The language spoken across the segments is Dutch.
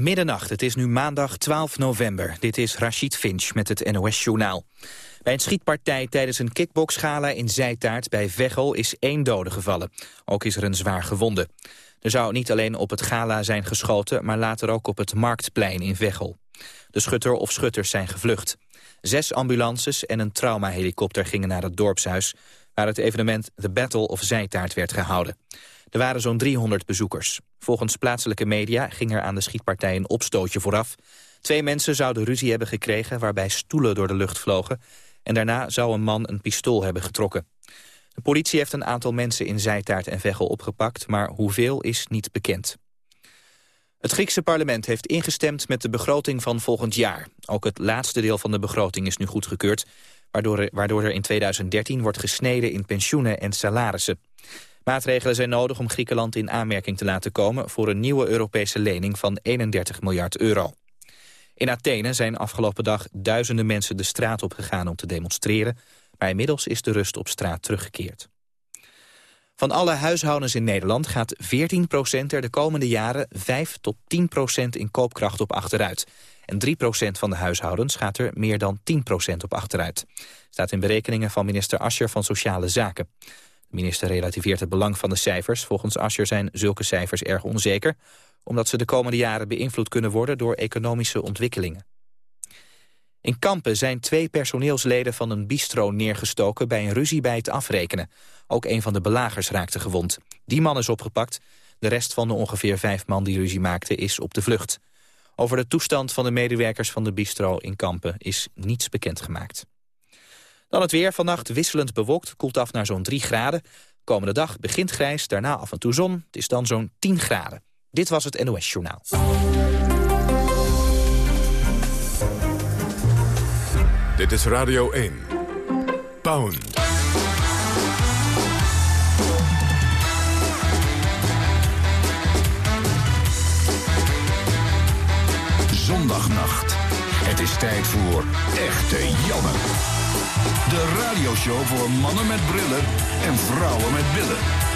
Middernacht, het is nu maandag 12 november. Dit is Rachid Finch met het NOS-journaal. Bij een schietpartij tijdens een kickboxgala in Zijtaart bij Veghel is één dode gevallen. Ook is er een zwaar gewonde. Er zou niet alleen op het gala zijn geschoten, maar later ook op het Marktplein in Veghel. De schutter of schutters zijn gevlucht. Zes ambulances en een traumahelikopter gingen naar het dorpshuis... waar het evenement The Battle of Zijtaart werd gehouden. Er waren zo'n 300 bezoekers. Volgens plaatselijke media ging er aan de schietpartij een opstootje vooraf. Twee mensen zouden ruzie hebben gekregen waarbij stoelen door de lucht vlogen... en daarna zou een man een pistool hebben getrokken. De politie heeft een aantal mensen in Zijtaart en Veghel opgepakt... maar hoeveel is niet bekend. Het Griekse parlement heeft ingestemd met de begroting van volgend jaar. Ook het laatste deel van de begroting is nu goedgekeurd... waardoor er, waardoor er in 2013 wordt gesneden in pensioenen en salarissen. Maatregelen zijn nodig om Griekenland in aanmerking te laten komen... voor een nieuwe Europese lening van 31 miljard euro. In Athene zijn afgelopen dag duizenden mensen de straat op gegaan om te demonstreren... maar inmiddels is de rust op straat teruggekeerd. Van alle huishoudens in Nederland gaat 14% er de komende jaren 5 tot 10% in koopkracht op achteruit. En 3% van de huishoudens gaat er meer dan 10% op achteruit. Staat in berekeningen van minister Ascher van Sociale Zaken. De minister relativeert het belang van de cijfers. Volgens Ascher zijn zulke cijfers erg onzeker... omdat ze de komende jaren beïnvloed kunnen worden door economische ontwikkelingen. In Kampen zijn twee personeelsleden van een bistro neergestoken... bij een ruzie bij het afrekenen. Ook een van de belagers raakte gewond. Die man is opgepakt. De rest van de ongeveer vijf man die ruzie maakten is op de vlucht. Over de toestand van de medewerkers van de bistro in Kampen is niets bekendgemaakt. Dan het weer. Vannacht wisselend bewolkt. Koelt af naar zo'n 3 graden. Komende dag begint grijs, daarna af en toe zon. Het is dan zo'n 10 graden. Dit was het NOS Journaal. Dit is Radio 1. Pound. Zondagnacht. Het is tijd voor Echte Janne. De radioshow voor mannen met brillen en vrouwen met billen.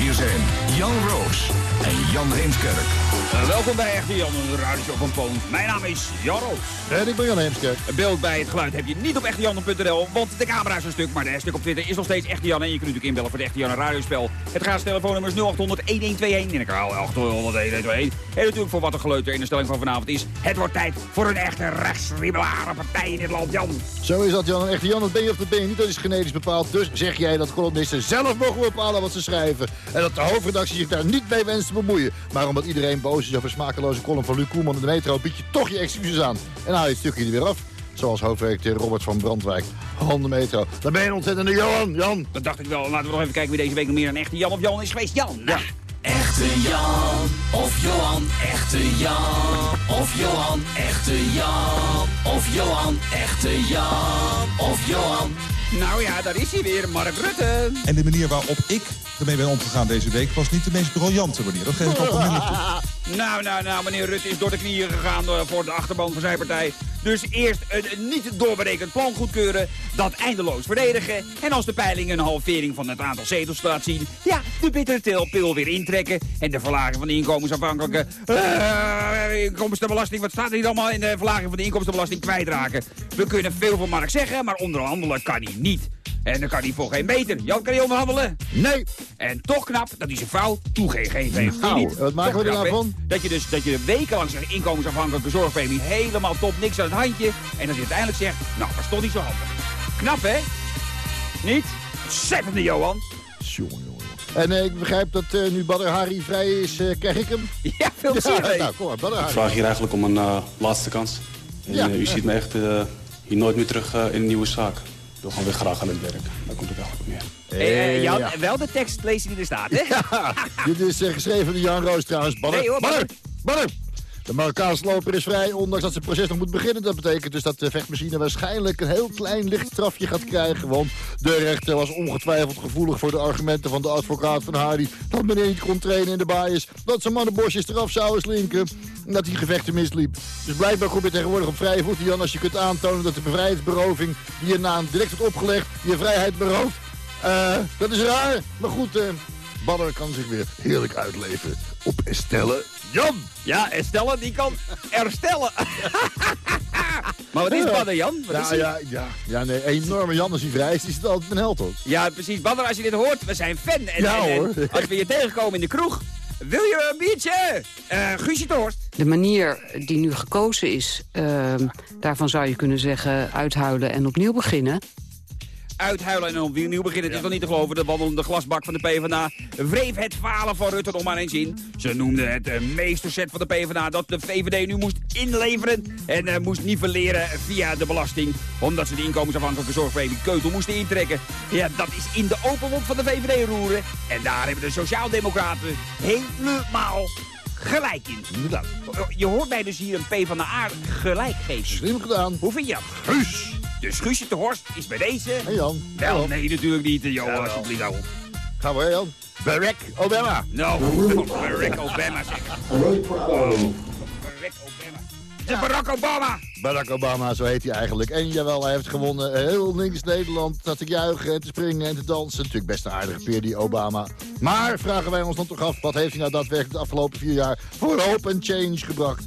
Hier zijn Jan Roos en Jan Heemskerk. Uh, welkom bij Echte Jan, de radioshow van Poon. Mijn naam is Jan Roos. En ik ben Jan Heemskerk. Een beeld bij het geluid heb je niet op echtejan.nl, want de camera is een stuk, maar de stuk op Twitter is nog steeds Echte Jan. En je kunt natuurlijk inbellen voor de Echte Jan radiospel. Het gaat telefoonnummer 0800 1121 en ik herhaal 800 1121. En natuurlijk voor wat een geleuter in de stelling van vanavond is. Het wordt tijd voor een echte rechtsribelare partij in dit land, Jan. Zo is dat, Jan. Een echte Jan, dat ben je of dat ben je niet. Dat is genetisch bepaald. Dus zeg jij dat columnisten zelf mogen bepalen wat ze schrijven. En dat de hoofdredactie zich daar niet mee wenst te bemoeien. Maar omdat iedereen boos is over smakeloze column van Luc Koelman in de metro... bied je toch je excuses aan. En haal je het stukje er weer af. Zoals hoofdredacteur Robert van Brandwijk. Handen metro. Dan ben je een ontzettende Johan, Jan. Dat dacht ik wel. Laten we nog even kijken wie deze week nog meer een echte Jan of Johan is geweest. Jan. Ja. Echte Jan of Johan, echte Jan of Johan, echte Jan of Johan, echte Jan of Johan. Nou ja, daar is hij weer, Mark Rutte. En de manier waarop ik ermee ben omgegaan deze week... was niet de meest briljante manier. Dat geef ik ook onmiddellijk toe. Nou, nou, nou, meneer Rutte is door de knieën gegaan uh, voor de achterban van zijn partij. Dus eerst een niet doorberekend plan goedkeuren, dat eindeloos verdedigen... en als de peiling een halvering van het aantal zetels laat zien... ja, de bittere pil weer intrekken en de verlaging van de inkomensafhankelijke... Uh, inkomstenbelasting, wat staat er hier allemaal in de verlaging van de inkomstenbelasting kwijtraken? We kunnen veel van Mark zeggen, maar onderhandelen kan hij niet. En dan kan hij voor geen beter. Jan, kan hij onderhandelen? Nee. En toch knap dat hij zijn vrouw toegegeven heeft. Nou, niet? wat maken Toch we er nou van? Dat je dus dat je wekenlang zijn inkomensafhankelijke zorgpremie helemaal top, niks aan het handje. En dat je uiteindelijk zegt, nou, dat is toch niet zo handig. Knap, hè? Niet? Ontzettende Johan. Jongen, jongen. En eh, ik begrijp dat eh, nu Badr Hari vrij is, eh, krijg ik hem? Ja, veel plezier nou, kom maar, Badr Ik vraag hier eigenlijk om een eh, laatste kans. En, Ja. u ziet me echt eh, hier nooit meer terug in een nieuwe zaak. Ik wil gewoon weer graag aan het werk. Daar komt het eigenlijk op neer. Hey, eh, Jan, ja. wel de tekst lezen die er staat, hè? Dit is eh, geschreven door Jan Roos trouwens. Badr, Nee, hoor, Badr, Badr. De Marokkaanse loper is vrij, ondanks dat zijn proces nog moet beginnen. Dat betekent dus dat de vechtmachine waarschijnlijk een heel klein licht strafje gaat krijgen. Want de rechter was ongetwijfeld gevoelig voor de argumenten van de advocaat van Hardy. Dat meneer niet kon trainen in de baaiers. Dat zijn mannenbosjes eraf zouden slinken. En dat die gevechten misliep. Dus blijkbaar kom je tegenwoordig op vrije voeten, Jan. Als je kunt aantonen dat de bevrijheidsberoving die je na direct wordt opgelegd, je vrijheid berooft. Eh, dat is raar. Maar goed, eh, Badder kan zich weer heerlijk uitleven op Estelle Jan. Ja, Estelle, die kan herstellen. maar wat is Badder, Jan? Wat is Nou hij? ja, ja, ja, nee, enorme Jan als hij vrij is, is het altijd mijn held hoor. Ja, precies. Badder, als je dit hoort, we zijn fan. En, Ja, en- en hoor. als we je tegenkomen in de kroeg, wil je een biertje? Eh Guusje Torst. De manier die nu gekozen is, ehm, daarvan zou je kunnen zeggen uithuilen en opnieuw beginnen. Uithuilen en opnieuw beginnen. Het is toch niet te geloven. De wandelende glasbak van de PvdA wreef het falen van Rutte nog maar eens in. Ze noemden het uh, meesterzet van de PvdA dat de VVD nu moest inleveren. En eh, moest nivelleren via de belasting. Omdat ze de inkomensafhankelijke zorgvereniging Keutel moesten intrekken. Ja, dat is in de open mond van de VVD roeren. En daar hebben de Sociaaldemocraten helemaal gelijk in. Inderdaad. Je hoort mij dus hier een PvdA gelijk geven. Slim gedaan. Hoe vind je dat? Guus. Dus Guusje de Horst is bij deze... En Jan. Wel, Hallo. nee, natuurlijk niet. Jo, Jawel. alsjeblieft, hou op. Gaan we, Jan? Barack Obama. Nou, Barack Obama zeg. Barack Obama. De Barack Obama. Barack Obama, zo heet hij eigenlijk. En jawel, hij heeft gewonnen. Heel links Nederland staat te juichen en te springen en te dansen. Natuurlijk best een aardige peer, die Obama. Maar vragen wij ons dan toch af, wat heeft hij nou daadwerkelijk de afgelopen vier jaar voor hope en change gebracht?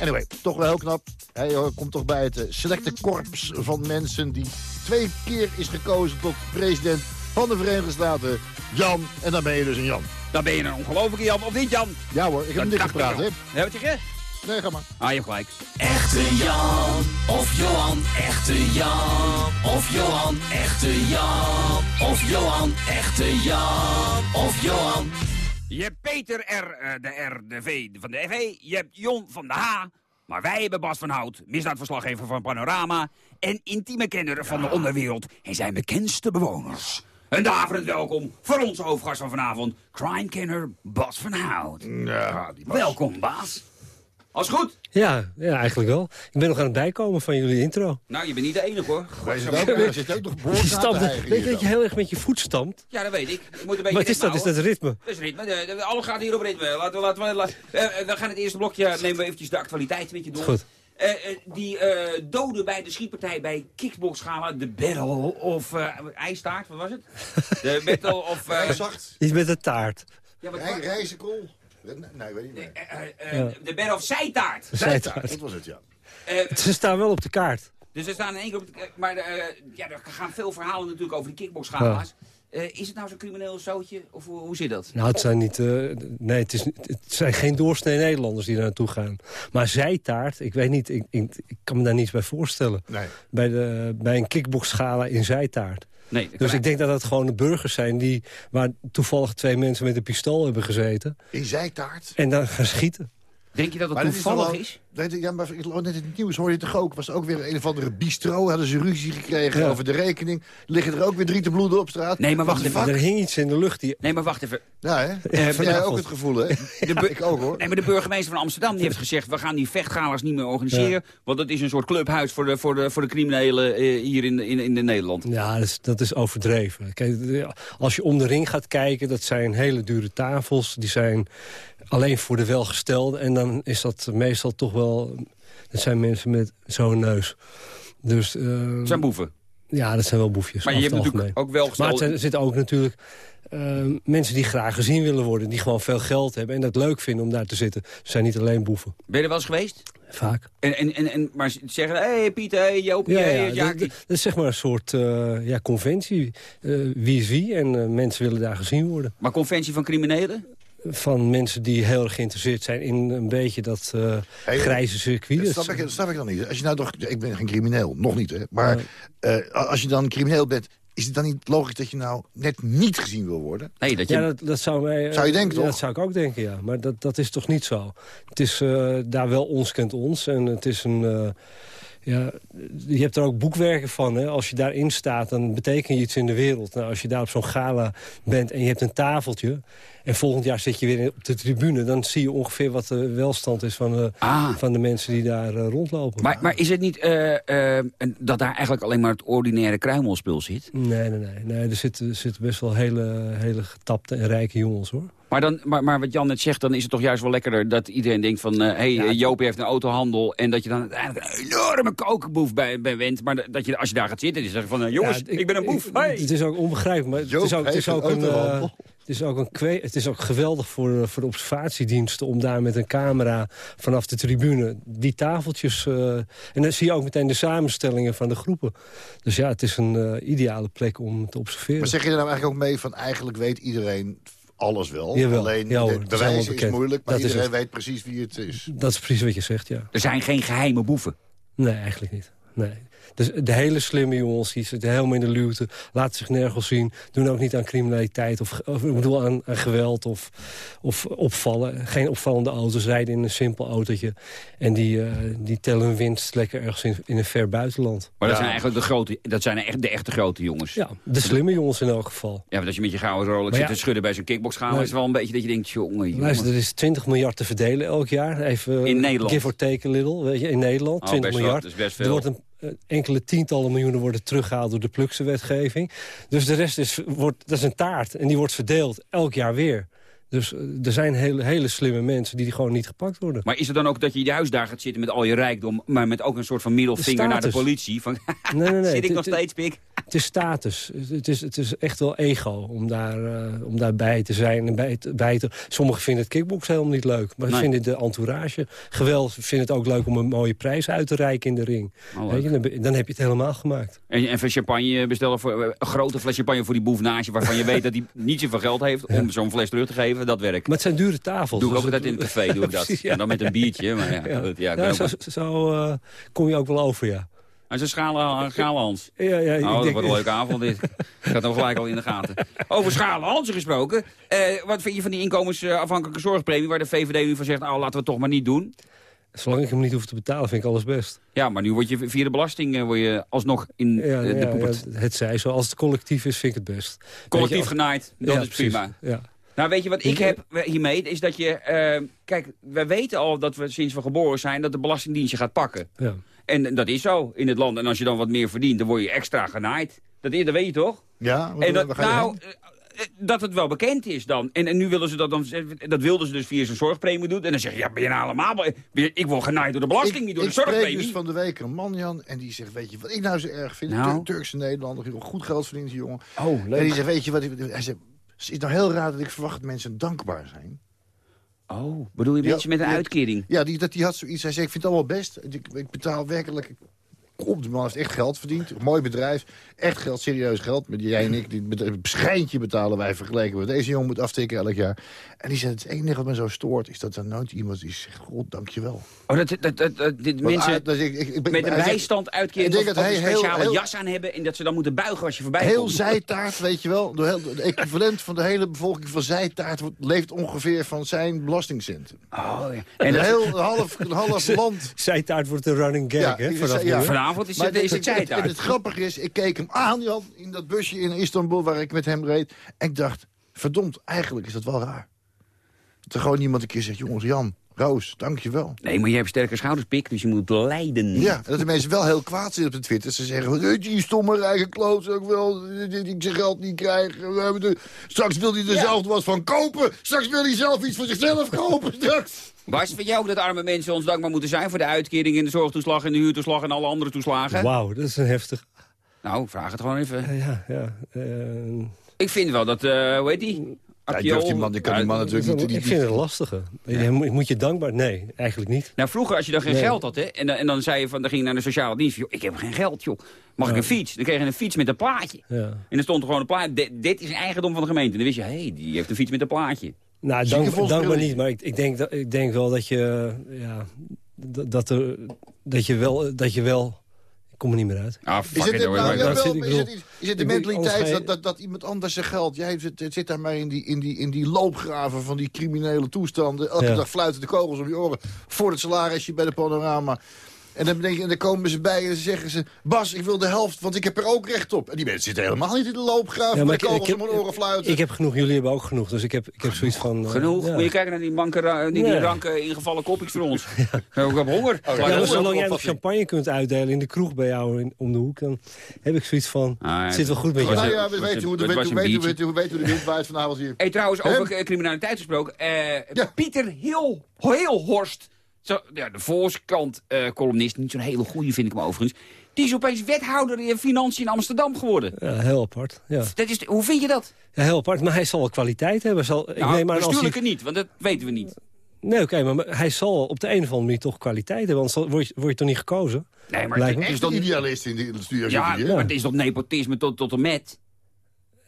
Anyway, toch wel heel knap. Hij eh, komt toch bij het eh, selecte korps van mensen die twee keer is gekozen tot president van de Verenigde Staten. Jan, en dan ben je dus een Jan. Dan ben je een ongelofelijke Jan, of niet Jan? Ja hoor, ik heb niet gepraat, hè? zeg je? Nee, ga maar. Ah, je hebt gelijk. Echte Jan of Johan, echte Jan of Johan, echte Jan of Johan, echte Jan of Johan. Je hebt Peter R, eh, de R, de V van de FV. Je hebt Jon van de H. Maar wij hebben Bas van Hout, misdaadverslaggever van Panorama... en intieme kenner van de onderwereld en zijn bekendste bewoners. Een daverend welkom voor onze hoofdgast van vanavond, crime-kenner Bas van Hout. Ja, die Bas. Welkom, Bas. Alles goed? Ja, ja, eigenlijk wel. Ik ben nog aan het bijkomen van jullie intro. Nou, je bent niet de enige, hoor. Wij ook, er zit ook nog Je stampt, weet je dat je heel erg met je voet stampt? Ja, dat weet ik. Je moet een beetje Wat is dat? Is dat ritme? Dat is ritme. De, de- alles gaat hier op ritme. Laten we, laten we, laten we, eh, eh, we gaan het eerste blokje, nemen we eventjes de actualiteit met je door. Goed. Eh, die eh, doden bij de schietpartij bij Kickboxgala, de Battle of uh, IJstaart, wat was het? De Battle of... eh, zacht. Iets met de taart. ja, wat, Rij, Rijzenkool. Nee, nee, weet ik niet. eh, eh, eh, De Battle of Zijtaart. Zijtaart. Dat was het, ja. Eh, Ze staan wel op de kaart. dus er staan in één keer op... de- Maar eh, ja, er gaan veel verhalen natuurlijk over die Kickboxgala's. Eh, is het nou zo'n crimineel zootje? Of hoe, hoe zit dat? Nou, het zijn niet... eh, nee, het, is, het zijn geen doorsnee Nederlanders die daar naartoe gaan. Maar zijtaart, ik weet niet, ik, ik, ik kan me daar niets bij voorstellen. Nee. Bij, de, bij een kickboxgala in zijtaart. Nee, Dus ik denk dat dat gewoon de burgers zijn die... waar toevallig twee mensen met een pistool hebben gezeten. In zijtaart. En dan gaan schieten. Denk je dat het Maar toevallig is? Ja, maar ik net in het nieuws, hoorde je toch ook? Was er ook weer een of andere bistro, hadden ze ruzie gekregen Ja. over de rekening. Liggen er ook weer drie te bloeden op straat? Nee, maar wacht even. Er hing iets in de lucht die... Nee, maar wacht even. Ja, hè? Heb jij ook het gevoel, hè? Ja, bu- ik ook, hoor. Nee, maar de burgemeester van Amsterdam die heeft gezegd... we gaan die vechtgalas niet meer organiseren... want dat is een soort clubhuis voor de, voor de, voor de criminelen eh, hier in, in, in Nederland. Ja, dat is, dat is overdreven. Kijk, de- als je om de ring gaat kijken, dat zijn hele dure tafels. Die zijn alleen voor de welgestelden. En dan is dat meestal toch wel... Dat zijn mensen met zo'n neus. Dus, eh, Het zijn boeven. ja, dat zijn wel boefjes. Maar je hebt natuurlijk ook wel Maar gesteld... er zitten ook natuurlijk eh, mensen die graag gezien willen worden. Die gewoon veel geld hebben en dat leuk vinden om daar te zitten. Ze zijn niet alleen boeven. Ben je er wel eens geweest? Vaak. En, en, en, en, maar ze zeggen, hé hey, Pieter, hey, Joopie, Ja, hey, ja, dat, is zeg maar een soort eh, ja, conventie. Wie is wie en mensen willen daar gezien worden. Maar conventie van criminelen? Van mensen die heel erg geïnteresseerd zijn in een beetje dat eh, Hey, grijze circuit. Dat snap, ik, dat snap ik dan niet. Als je nou toch, ik ben geen crimineel, nog niet, hè. Maar eh, als je dan crimineel bent, is het dan niet logisch dat je nou net niet gezien wil worden? Nee, dat je... ja, dat, dat zou mij... eh, Zou je denken, ja, toch? Dat zou ik ook denken, ja. Maar dat, dat is toch niet zo. Het is eh, daar wel ons kent ons. En het is een... eh, ja, je hebt er ook boekwerken van. Hè? Als je daarin staat, dan betekent je iets in de wereld. Nou, als je daar op zo'n gala bent en je hebt een tafeltje... en volgend jaar zit je weer op de tribune... dan zie je ongeveer wat de welstand is van, de Ah. van de mensen die daar eh, rondlopen. Maar, maar is het niet eh, eh, dat daar eigenlijk alleen maar het ordinaire kruimelspul zit? Nee, nee, nee. nee er, zitten, er zitten best wel hele, hele getapte en rijke jongens, hoor. Maar, dan, maar, maar wat Jan net zegt, dan is het toch juist wel lekkerder dat iedereen denkt van... hé, hey, Ja, eh, Joopie heeft een autohandel en dat je dan uiteindelijk een enorme kokenboef bij, bij bent. Maar dat je, als je daar gaat zitten, dan zeg je van... eh, jongens, Ja, ik, ben een boef, ik- hey. Het is ook onbegrijpelijk, maar het Joop is ook, het is ook een eh. Het is ook, een kwe het is ook geweldig voor, eh, voor de observatiediensten... om daar met een camera vanaf de tribune die tafeltjes... eh, en dan zie je ook meteen de samenstellingen van de groepen. Dus ja, het is een eh, ideale plek om te observeren. Maar zeg je er nou eigenlijk ook mee van eigenlijk weet iedereen alles wel. Jawel. Alleen Ja, hoor, is moeilijk, maar Dat iedereen weet precies wie het is. Dat is precies wat je zegt, ja. Er zijn geen geheime boeven. Nee, eigenlijk niet. Nee. Dus de hele slimme jongens, die zitten helemaal in de luwte... laten zich nergens zien, doen ook niet aan criminaliteit... of, of ik bedoel aan, aan geweld of, of opvallen. Geen opvallende auto's, rijden in een simpel autootje. En die, eh, die tellen hun winst lekker ergens in, in een ver buitenland. Maar dat zijn eigenlijk de grote, dat zijn echt de echte grote jongens. Ja, de slimme jongens in elk geval. Ja, want als je met je gouden Rolex zit te schudden bij zo'n kickboxgaan... Nee. is het wel een beetje dat je denkt, jongen, jongen. Luister, er is 20 miljard te verdelen elk jaar. Even, In Nederland? Give or take a little, weet je, in Nederland. Oh, 20 best wel, miljard. dat is best Er wordt een, enkele tientallen miljoenen worden teruggehaald door de Plukse wetgeving. Dus de rest is, wordt, dat is een taart en die wordt verdeeld elk jaar weer. Dus eh, er zijn hele, hele slimme mensen die gewoon niet gepakt worden. Maar is het dan ook dat je in je huis daar gaat zitten met al je rijkdom... maar met ook een soort van middelvinger naar de politie? Van, Nee, nee, nee. zit ik nog steeds, pik? Het is status. Het is, het is echt wel ego om, daar, eh, om daarbij te zijn. En bij, te- bij te, sommigen vinden het kickbox helemaal niet leuk. Maar ze Nee. vinden de entourage geweldig. Ze vinden het ook leuk om een mooie prijs uit te reiken in de ring. Oh, Weet je, dan, dan heb je het helemaal gemaakt. En, en van champagne bestellen voor eh, een grote fles champagne voor die boefnage... waarvan je weet dat hij niet zoveel geld heeft om zo'n fles terug te geven. Dat werkt. Maar het zijn dure tafels. Doe ik dus ook altijd in het café, doe ik dat. Precies, ja. En dan met een biertje. Maar ja, Ja, ja, Ja, zo, eh, kom je ook wel over, ja. Is een schalen, schalen Hans. Ja, ja, Oh, dat wordt een leuke avond dit. Had hem gelijk al in de gaten. Over schalen Hansen gesproken. Eh, wat vind je van die inkomensafhankelijke zorgpremie... waar de VVD nu van zegt, nou laten we het toch maar niet doen? Zolang ik hem niet hoef te betalen, vind ik alles best. Ja, maar nu word je via de belasting eh, word je alsnog in Ja, eh, de ja, poepert. ja, het zij zo. Als het collectief is, vind ik het best. Collectief genaaid, dat is precies. prima. Ja. Nou, weet je wat ik heb hiermee? Is dat je... eh, kijk, wij weten al dat we sinds we geboren zijn... dat de Belastingdienst je gaat pakken. Ja. En dat is zo in het land. En als je dan wat meer verdient, dan word je extra genaaid. Dat, dat weet je toch? Ja, En dat, nou, heen? eh, eh, dat het wel bekend is dan. En, en nu willen ze dat dan... Dat wilden ze dus via zo'n zorgpremie doen. En dan zeg je, ja, ben je nou allemaal... Ik word genaaid door de belasting, niet door ik de spreek zorgpremie. dus van de week een man, Jan, en die zegt, weet je wat ik nou zo erg vind? Nou? Tur- Turkse Nederlander, die goed geld verdient, die jongen. Oh, En die zegt, weet je wat, ik- hij zegt, het is nou heel raar dat ik verwacht dat mensen dankbaar zijn. Oh, bedoel je Ja, mensen met een ja. uitkering? Ja, die, dat, die had zoiets. Hij zei, ik vind het allemaal best. Ik, ik betaal werkelijk... Op, de man heeft echt geld verdiend. Mooi bedrijf. Echt geld, serieus geld. Met jij en ik, een schijntje betalen wij vergeleken met deze jongen moet aftikken elk jaar. En die zei, het enige wat me zo stoort is dat er nooit iemand die zegt, god, dankjewel. Oh, dat, dat, dat, dat- dit mensen ah, dat ik- ik- ik ben- met een zegt- bijstand uitkering ik denk of, dat of een hij heel- speciale heel- jas aan hebben... en dat ze dan moeten buigen als je voorbij Heel komt. zijtaart, weet je wel. De, heel, de equivalent van de hele bevolking van zijtaart wordt- leeft ongeveer van zijn belastingcenten. Oh, ja. En En een dat- heel een half, een half land. Zijtaart wordt een running gag, Ja, hè? Vanaf ja. vanavond is Maar het, is het het, het grappige is, ik keek hem aan, Jan, in dat busje in Istanbul waar ik met hem reed. En ik dacht, verdomd, eigenlijk is dat wel raar. Dat er gewoon iemand een keer zegt, jongens, Jan, Roos, dankjewel. Nee, maar je hebt sterke schouders, pik, dus je moet lijden. Ja, en dat de mensen wel heel kwaad zijn op de Twitter. Ze zeggen, "Eh, die stomme rijke klootzak wel, eh, die die zijn geld niet krijgen. We hebben de- Straks wil hij er zelf wat van kopen. Straks wil hij zelf iets voor zichzelf kopen. Straks. Bas, vind jij ook dat arme mensen ons dankbaar moeten zijn... voor de uitkering en de zorgtoeslag en de huurtoeslag en alle andere toeslagen? Wauw, dat is een heftig. Nou, vraag het gewoon even. Ja, ja. eh, Ik vind wel dat, eh hoe heet die? Ja, die man, ik kan die man natuurlijk niet... die- ik vind het lastige. Je moet- Moet je dankbaar? Nee, eigenlijk niet. Nou, vroeger als je dan geen Nee. geld had, hè, en, dan- en dan zei je van, dan ging je naar de sociale dienst. Joh, ik heb geen geld, joh. Mag ik een fiets? Dan kreeg je een fiets met een plaatje. Ja. En dan stond er gewoon een plaatje. Dit, is eigendom van de gemeente. En dan wist je, hé, hey, die heeft een fiets met een plaatje. Nou, dank, dankbaar niet. Maar ik, ik, denk, dat, ik denk wel dat je... Ja, dat, er, dat je wel... Dat je wel ik kom er niet meer uit. Ah, Is het, it, nou, hoor. ja, Maar- dat wel, zit- ik is, bedoel- het, is het de mentaliteit dat, dat, dat iemand anders zijn geld... Jij zit, zit daar maar in die, in, die, in die loopgraven van die criminele toestanden. Elke Ja. dag fluiten de kogels om je oren voor het salarisje bij de panorama. En dan, denk je, en dan komen ze bij en zeggen ze... Bas, ik wil de helft, want ik heb er ook recht op. En die mensen zitten helemaal niet in de loopgraven Ja, maar met de kogels om hun oren fluiten. Ik heb genoeg, jullie hebben ook genoeg. Dus ik heb, ik heb zoiets van... eh, Genoeg. ja. Moet je kijken naar die, manke, ra- die, die ranke ingevallen kopjes voor ons. Ik heb honger. ja, Ja, zolang jij nog champagne kunt uitdelen in de kroeg bij jou in, om de hoek... dan heb ik zoiets van, Ah, ja, het zit wel goed met jou. nou ja, we weten hoe de wind waait vanavond hier. Hey, trouwens, over eh, criminaliteit gesproken. eh, Ja. Pieter Heel, Heelhorst, zo, ja, de Volkskrant eh columnist, niet zo'n hele goede vind ik hem overigens. Die is opeens wethouder in financiën in Amsterdam geworden. Ja, heel apart. Ja. Dat is, hoe vind je dat? ja, heel apart. Maar hij zal wel kwaliteit hebben. Zal, ik Nou, neem aan als hij, bestuurlijke niet, want dat weten we niet. Nee, oké, maar hij zal op de een of andere manier toch kwaliteit hebben. Want zal- word je, word je toch niet gekozen? Nee, maar het is toch niet... idealist in de studio Ja, hier. maar het is toch nepotisme tot, tot en met?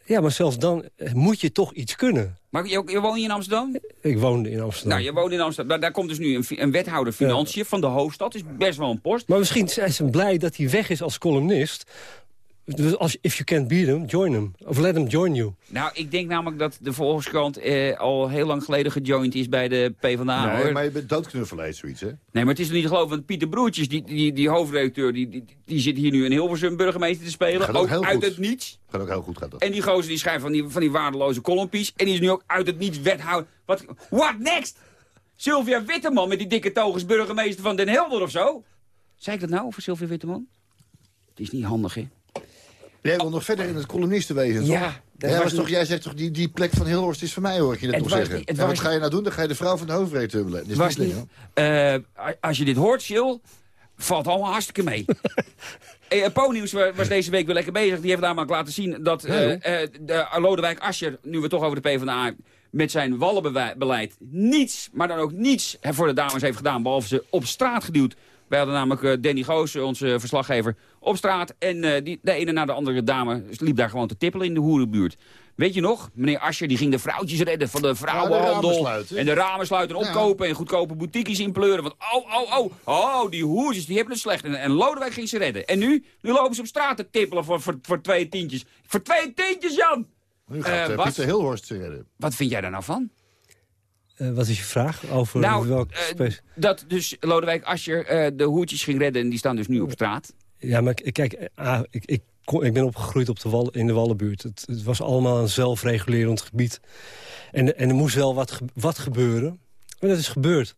Ja, maar zelfs dan eh, moet je toch iets kunnen. Maar je, je woont in Amsterdam? Ik woonde in Amsterdam. Nou, je woont in Amsterdam. Daar, daar komt dus nu een, een wethouder financiën van de hoofdstad. is best wel een post. Maar misschien zijn ze blij dat hij weg is als columnist. Dus als, if you can't beat him, join him. Of let him join you. Nou, ik denk namelijk dat de Volkskrant eh, al heel lang geleden gejoind is bij de PvdA. Nee, hoor. maar je bent doodknuffeleid, zoiets, hè? Nee, maar het is toch niet te geloven, want Pieter Broertjes, die, die, die hoofdredacteur, die, die, die zit hier nu in Hilversum burgemeester te spelen. Gaat ook uit goed. het niets. Gaat ook heel goed, gaat dat. En die gozer die schrijft van die, van die waardeloze columnpies. En die is nu ook uit het niets wethouder. Wat, what next? Sylvia Witteman met die dikke togen is burgemeester van Den Helder of zo. Zei ik dat nou over Sylvia Witteman? Het is niet handig, hè? Jij wil nog verder in het columnistenwezen, toch? Ja, dat Ja, was toch, jij zegt toch, die, die plek van Hilhorst is voor mij, hoor ik je Het nog zeggen. niet- Ja, wat ga je nou doen? Dan ga je de vrouw van de hoofdredacteur beleiden. Dat is was niet. Eh, als je dit hoort, Sil, valt allemaal hartstikke mee. Eh, Ponius wa- was deze week weer lekker bezig. Die heeft namelijk laten zien dat eh, eh, de Lodewijk Asscher, nu we toch over de PvdA met zijn wallenbeleid niets, maar dan ook niets voor de dames heeft gedaan, behalve ze op straat geduwd. Wij hadden namelijk Danny Goos, onze verslaggever, op straat. En eh, die, de ene na de andere dame liep daar gewoon te tippelen in de hoerenbuurt. Weet je nog? Meneer Ascher die ging de vrouwtjes redden van de vrouwenhandel. en de ramen sluiten en Ja. opkopen en goedkope boutiques inpleuren. Want oh, oh, oh, oh, die hoertjes die hebben het slecht. En, en Lodewijk ging ze redden. En nu? Nu lopen ze op straat te tippelen voor, voor, voor twee tientjes. Voor twee tientjes, Jan! Nu gaat Bas? Pieter Hilhorst ze redden. Wat vind jij daar nou van? Eh, wat is je vraag? Over nou, welk dat dus Lodewijk Asscher eh, de hoertjes ging redden en die staan dus nu op straat. Ja, maar kijk, ah, ik, ik, kon- ik ben opgegroeid op de Wal, in de Wallenbuurt. Het, het was allemaal een zelfregulerend gebied. En, en er moest wel wat, wat gebeuren. En dat is gebeurd.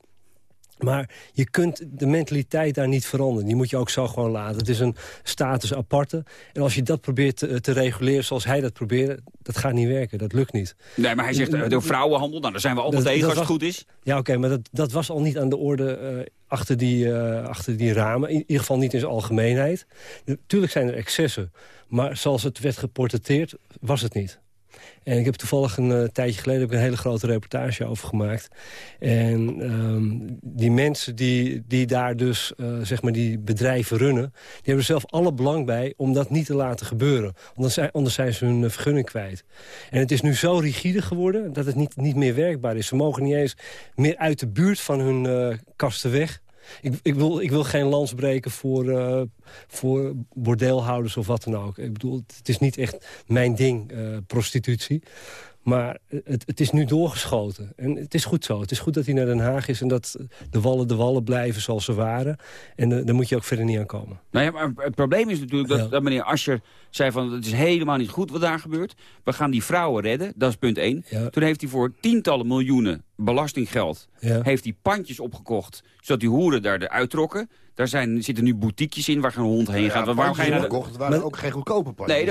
Maar je kunt de mentaliteit daar niet veranderen. Die moet je ook zo gewoon laten. Het is een status aparte. En als je dat probeert te, te reguleren zoals hij dat probeert... dat gaat niet werken, dat lukt niet. Nee, maar hij zegt eh, door vrouwenhandel. Nou, daar zijn we Dat- tegen als het goed is. Ja, oké, maar dat, dat was al niet aan de orde eh, achter, die, eh, achter die ramen. In ieder geval niet in zijn algemeenheid. Natuurlijk zijn er excessen. Maar zoals het werd geportretteerd, was het niet. En ik heb toevallig een eh, tijdje geleden heb ik een hele grote reportage over gemaakt. En ehm, die mensen die, die daar dus, eh, zeg maar, die bedrijven runnen... die hebben er zelf alle belang bij om dat niet te laten gebeuren. Anders zijn, anders zijn ze hun eh, vergunning kwijt. En het is nu zo rigide geworden dat het niet, niet meer werkbaar is. Ze mogen niet eens meer uit de buurt van hun kasten weg. Ik, ik, wil, ik wil geen lans breken voor, eh, voor bordeelhouders of wat dan ook. Ik bedoel, het is niet echt mijn ding, eh, prostitutie. Maar het, het is nu doorgeschoten. En het is goed zo. Het is goed dat hij naar Den Haag is... en dat de wallen de wallen blijven zoals ze waren. En eh, daar moet je ook verder niet aan komen. Nou ja, maar het probleem is natuurlijk dat, Ja. dat meneer Ascher zei van... het is helemaal niet goed wat daar gebeurt. We gaan die vrouwen redden, dat is punt één. Ja. Toen heeft hij voor tientallen miljoenen belastinggeld... Ja. heeft hij pandjes opgekocht, zodat die hoeren daar eruit trokken. Daar zijn, zitten nu boutiquejes in waar geen hond heen gaat. Waarom ga je naar de- gekocht? Het waren Maar- ook geen goedkope pandjes, Nee,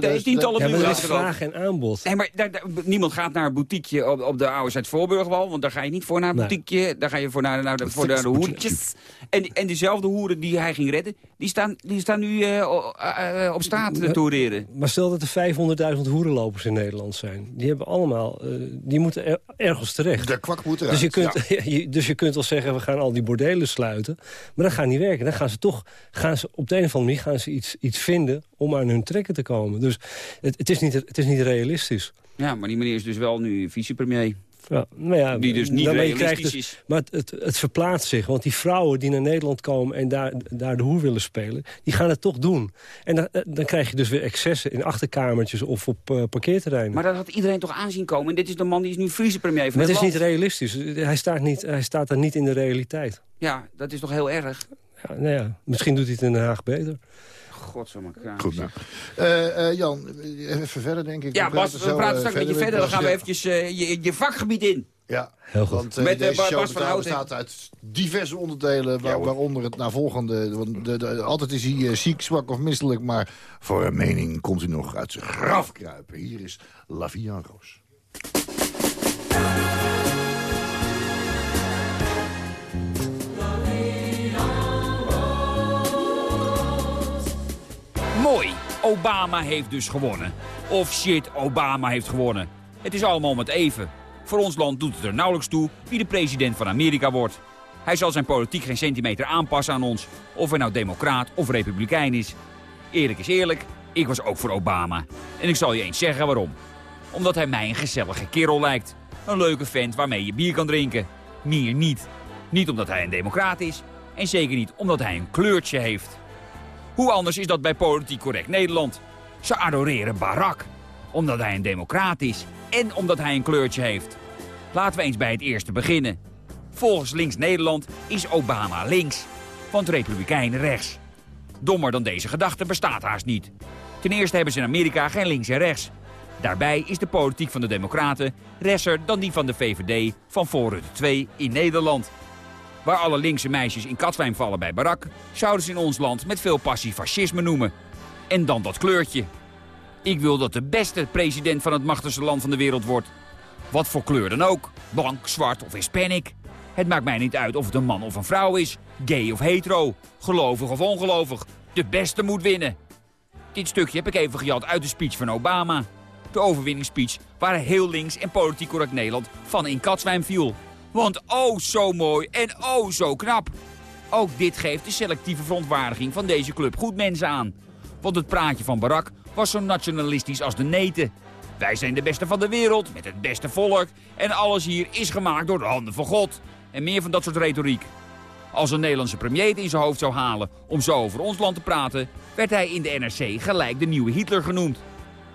dat- is tientallen Ja, maar er is vraag en aanbod. Nee, maar daar, daar- niemand gaat naar een boutiqueje op, op de oude Zuid-Voorburgwal. Want daar ga je niet voor naar een Nee. boutiqueje. Daar ga je voor naar, naar de, voor naar de hoertjes. En, en diezelfde hoeren die hij ging redden... die staan, die staan nu eh, eh, eh, op straat te toereren. Maar stel dat er 500.000 hoerenlopers in Nederland zijn. Die hebben allemaal, die moeten er- ergens terecht. De kwak moet eruit. Dus je, kunt, dus je kunt wel zeggen, we gaan al die bordelen sluiten. Maar dat gaat niet werken. Dan gaan ze toch, gaan ze, op de een of andere manier gaan ze iets, iets vinden om aan hun trekken te komen. Dus het, het, is, niet, het is niet realistisch. Ja, maar die meneer is dus wel nu vicepremier. Ja, nou ja, Die dus niet realistisch krijgt is. Maar het, het, het verplaatst zich. Want die vrouwen die naar Nederland komen en daar, daar de hoer willen spelen... die gaan het toch doen. En dan, dan krijg je dus weer excessen in achterkamertjes of op eh, parkeerterreinen. Maar dat had iedereen toch aanzien komen. En dit is de man die is nu vicepremier van Maar het is niet realistisch. Hij staat, niet, hij staat daar niet in de realiteit. Ja, dat is toch heel erg. Ja, nou ja, misschien doet hij het in Den Haag beter. Goed, nou. Eh, eh, Jan, even verder, denk ik. Ja, Bas, we zo, praten eh, straks met je verder. Dan gaan we eventjes je, je vakgebied in. Ja, Heel goed. want Met, deze Bas show van bestaat- Houten. bestaat uit diverse onderdelen, waar- waaronder het naar volgende... want de, de- altijd is hij ziek, zwak of misselijk, maar voor een mening komt hij nog uit zijn graf kruipen. Hier is La Vie en Rose. Obama heeft dus gewonnen. Of shit, Obama heeft gewonnen. Het is allemaal om het even. Voor ons land doet het er nauwelijks toe wie de president van Amerika wordt. Hij zal zijn politiek geen centimeter aanpassen aan ons. Of hij nou democraat of republikein is. Eerlijk is eerlijk, ik was ook voor Obama. En ik zal je eens zeggen waarom. Omdat hij mij een gezellige kerel lijkt. Een leuke vent waarmee je bier kan drinken. Meer niet. Niet omdat hij een democraat is. En zeker niet omdat hij een kleurtje heeft. Hoe anders is dat bij politiek correct Nederland? Ze adoreren Barack. Omdat hij een democraat is. En omdat hij een kleurtje heeft. Laten we eens bij het eerste beginnen. Volgens Links Nederland is Obama links. Want Republikeinen rechts. Dommer dan deze gedachte bestaat haast niet. Ten eerste hebben ze in Amerika geen links en rechts. Daarbij is de politiek van de Democraten rechtser dan die van de VVD van voor Rutte 2 in Nederland. Waar alle linkse meisjes in katwijn vallen bij Barak... zouden ze in ons land met veel passie fascisme noemen. En dan dat kleurtje. Ik wil dat de beste president van het machtigste land van de wereld wordt. Wat voor kleur dan ook. Blank, zwart of hispanic. Het maakt mij niet uit of het een man of een vrouw is. Gay of hetero. Gelovig of ongelovig. De beste moet winnen. Dit stukje heb ik even gejat uit de speech van Obama. De overwinningsspeech waar heel links en politiek correct Nederland van in katzwijn viel. Want oh zo mooi en oh zo knap. Ook dit geeft de selectieve verontwaardiging van deze club goed mensen aan. Want het praatje van Barak was zo nationalistisch als de neten. Wij zijn de beste van de wereld, met het beste volk. En alles hier is gemaakt door de handen van God. En meer van dat soort retoriek. Als een Nederlandse premier het in zijn hoofd zou halen om zo over ons land te praten... werd hij in de NRC gelijk de nieuwe Hitler genoemd.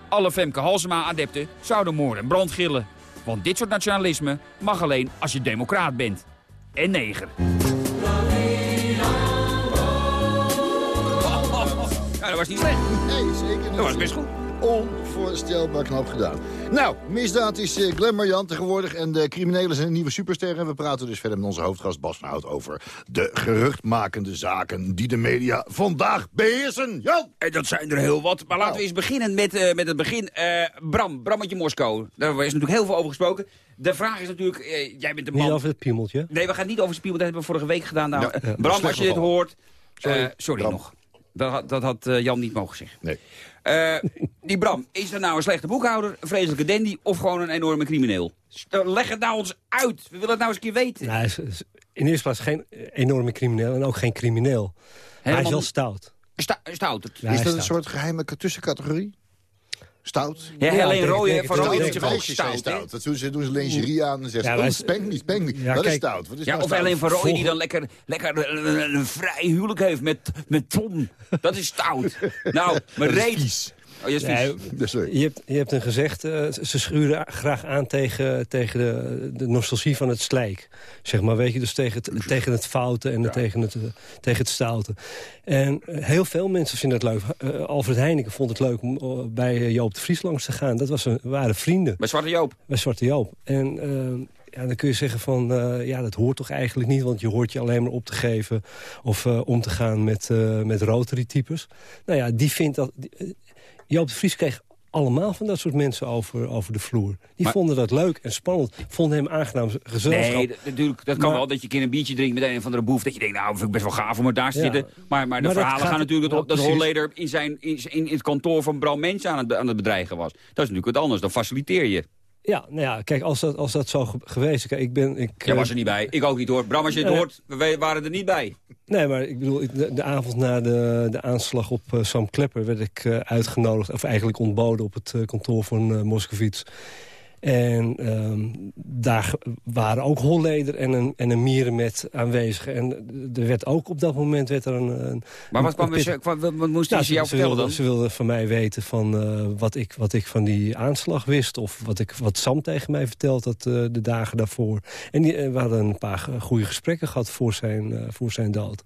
Alle Femke Halsema-adepten zouden moord en brand gillen. Want dit soort nationalisme mag alleen als je democraat bent. En neger. Ja, dat was niet slecht. Nee, zeker niet. Dat was best goed. Onvoorstelbaar knap gedaan. Nou, misdaad is uh, glamourjant tegenwoordig en de criminelen zijn een nieuwe supersterren. We praten dus verder met onze hoofdgast Bas van Hout over de geruchtmakende zaken die de media vandaag beheersen. Jan! En dat zijn er heel wat. Maar laten we eens beginnen met, eh, met het begin. Eh, Bram, Brammetje Moskou. Daar is natuurlijk heel veel over gesproken. De vraag is natuurlijk, eh, jij bent de man... Niet over het piemeltje. Nee, we gaan niet over het piemel. Dat hebben we vorige week gedaan. Nou, Ja, eh, Bram, als je dit hoort... Sorry, eh, sorry nog. Dat, had- dat had eh, Jan niet mogen zeggen. Nee. Eh, die Bram, is er nou een slechte boekhouder, een vreselijke dandy of gewoon een enorme crimineel? Leg het nou ons uit. We willen het nou eens een keer weten. Nou, hij is, is in de eerste plaats geen enorme crimineel en ook geen crimineel. hij is wel stout. Sta. Ja, is dat een soort geheime tussencategorie? Stout? Ja, Ja, alleen rode van wel. rode is ook stout, stout. Dat doen ze, doen ze lingerie aan en zeggen Ja, ze, wij- oh, spank niet, spank niet. Ja, dat is stout. Wat is Ja, nou of alleen van Roy die dan lekker, lekker een, een, een vrij huwelijk heeft met, met Tom. Dat is stout. Nou, is reet. Oh, je. Nee, Dus, je, hebt, je hebt een gezegd, eh, ze schuren graag aan tegen, tegen de, de nostalgie van het slijk. Zeg maar, weet je, dus tegen het, tegen het fouten en tegen, het, eh, tegen het stouten. En heel veel mensen vinden het leuk. Eh, Alfred Heineken vond het leuk om bij Joop de Vries langs te gaan. Dat was een, waren vrienden Bij Zwarte Joop. bij Zwarte Joop. En ja, dan kun je zeggen van, eh, ja, dat hoort toch eigenlijk niet... want je hoort je alleen maar op te geven of eh, om te gaan met, eh met Rotary-types. Nou ja, die vindt dat... die- Joop de Vries kreeg allemaal van dat soort mensen over, over de vloer. Die Maar- vonden dat leuk en spannend. Vonden hem aangenaam gezelschap. Nee, natuurlijk, dat kan Maar- wel dat je een keer een biertje drinkt met een of andere boef. Dat je denkt, nou, vind ik best wel gaaf om er daar te Ja. zitten. Maar, maar de Maar verhalen gaan natuurlijk dat, dat. Holleder in, zijn, in, in, in het kantoor van Bram mensen aan het, aan het bedreigen was. Dat is natuurlijk wat anders. Dan faciliteer je. Ja, nou ja, kijk, als dat, als dat zo ge- geweest is... Kijk, ik ben... Ik, Jij eh, was er niet bij. Ik ook niet hoor. Bram, als je het Nee. hoort, we waren er niet bij. Nee, maar ik bedoel, ik- de, de avond na de, de aanslag op eh, Sam Klepper... werd ik eh, uitgenodigd, of eigenlijk ontboden op het eh, kantoor van eh Moskovits. En ehm, daar waren ook Holleder en een, en een mierenmet aanwezig. En er werd ook op dat moment werd er een... een Maar wat, kwam, ze, wat, wat moest Nou, hij jou ze, vertellen dan? ze wilden van mij weten van, eh, wat, ik, wat ik van die aanslag wist. Of wat, ik, wat Sam tegen mij verteld had eh, de dagen daarvoor. En die, eh, we hadden een paar goede gesprekken gehad voor zijn, voor zijn dood.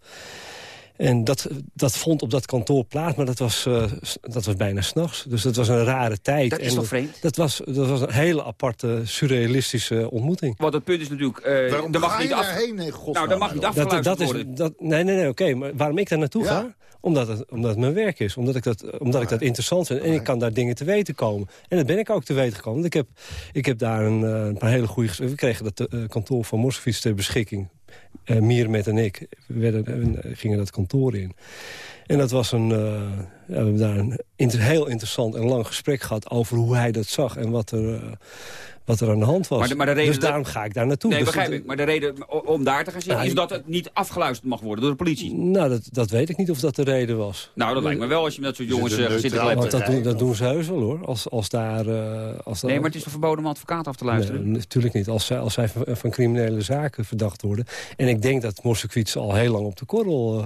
En dat, dat vond op dat kantoor plaats, maar dat was, eh, dat was bijna s'nachts. Dus dat was een rare tijd. Dat is En toch vreemd? Dat was, dat was een hele aparte, surrealistische ontmoeting. Want het punt is natuurlijk... eh Waarom er mag ga je niet af... daarheen? Nee, Nou, dat mag niet Dat, afgeluisterd dat is, worden. dat, nee, nee, nee, oké. maar waarom ik daar naartoe Ja. ga? Omdat het, omdat het mijn werk is. Omdat ik dat, omdat ik dat interessant vind. En ik kan daar dingen te weten komen. En dat ben ik ook te weten gekomen. Want ik heb, ik heb daar een, eh, een paar hele goede... We kregen dat kantoor van Moskovits ter beschikking. Uh, Miermet en ik werden, gingen dat kantoor in. En dat was een, ja, we hebben daar een heel interessant en lang gesprek gehad... over hoe hij dat zag en wat er, wat er aan de hand was. Maar de, maar de reden dus daarom ga ik daar naartoe. Nee, Dus begrijp dat- ik. Maar de reden om daar te gaan zitten Nou, is dat het niet afgeluisterd mag worden door de politie. Nou, dat, dat weet ik niet of dat de reden was. Nou, dat lijkt me wel als je met dat soort jongens eh, zit te kleppen. Want dat doen, dat doen ze heus wel, hoor. Als, als daar... eh, als daar Nee, maar het is toch verboden om advocaat af te luisteren? Nee, natuurlijk niet. Als zij, als zij van, van criminele zaken verdacht worden. En ik denk dat Moskowitz al heel lang op de korrel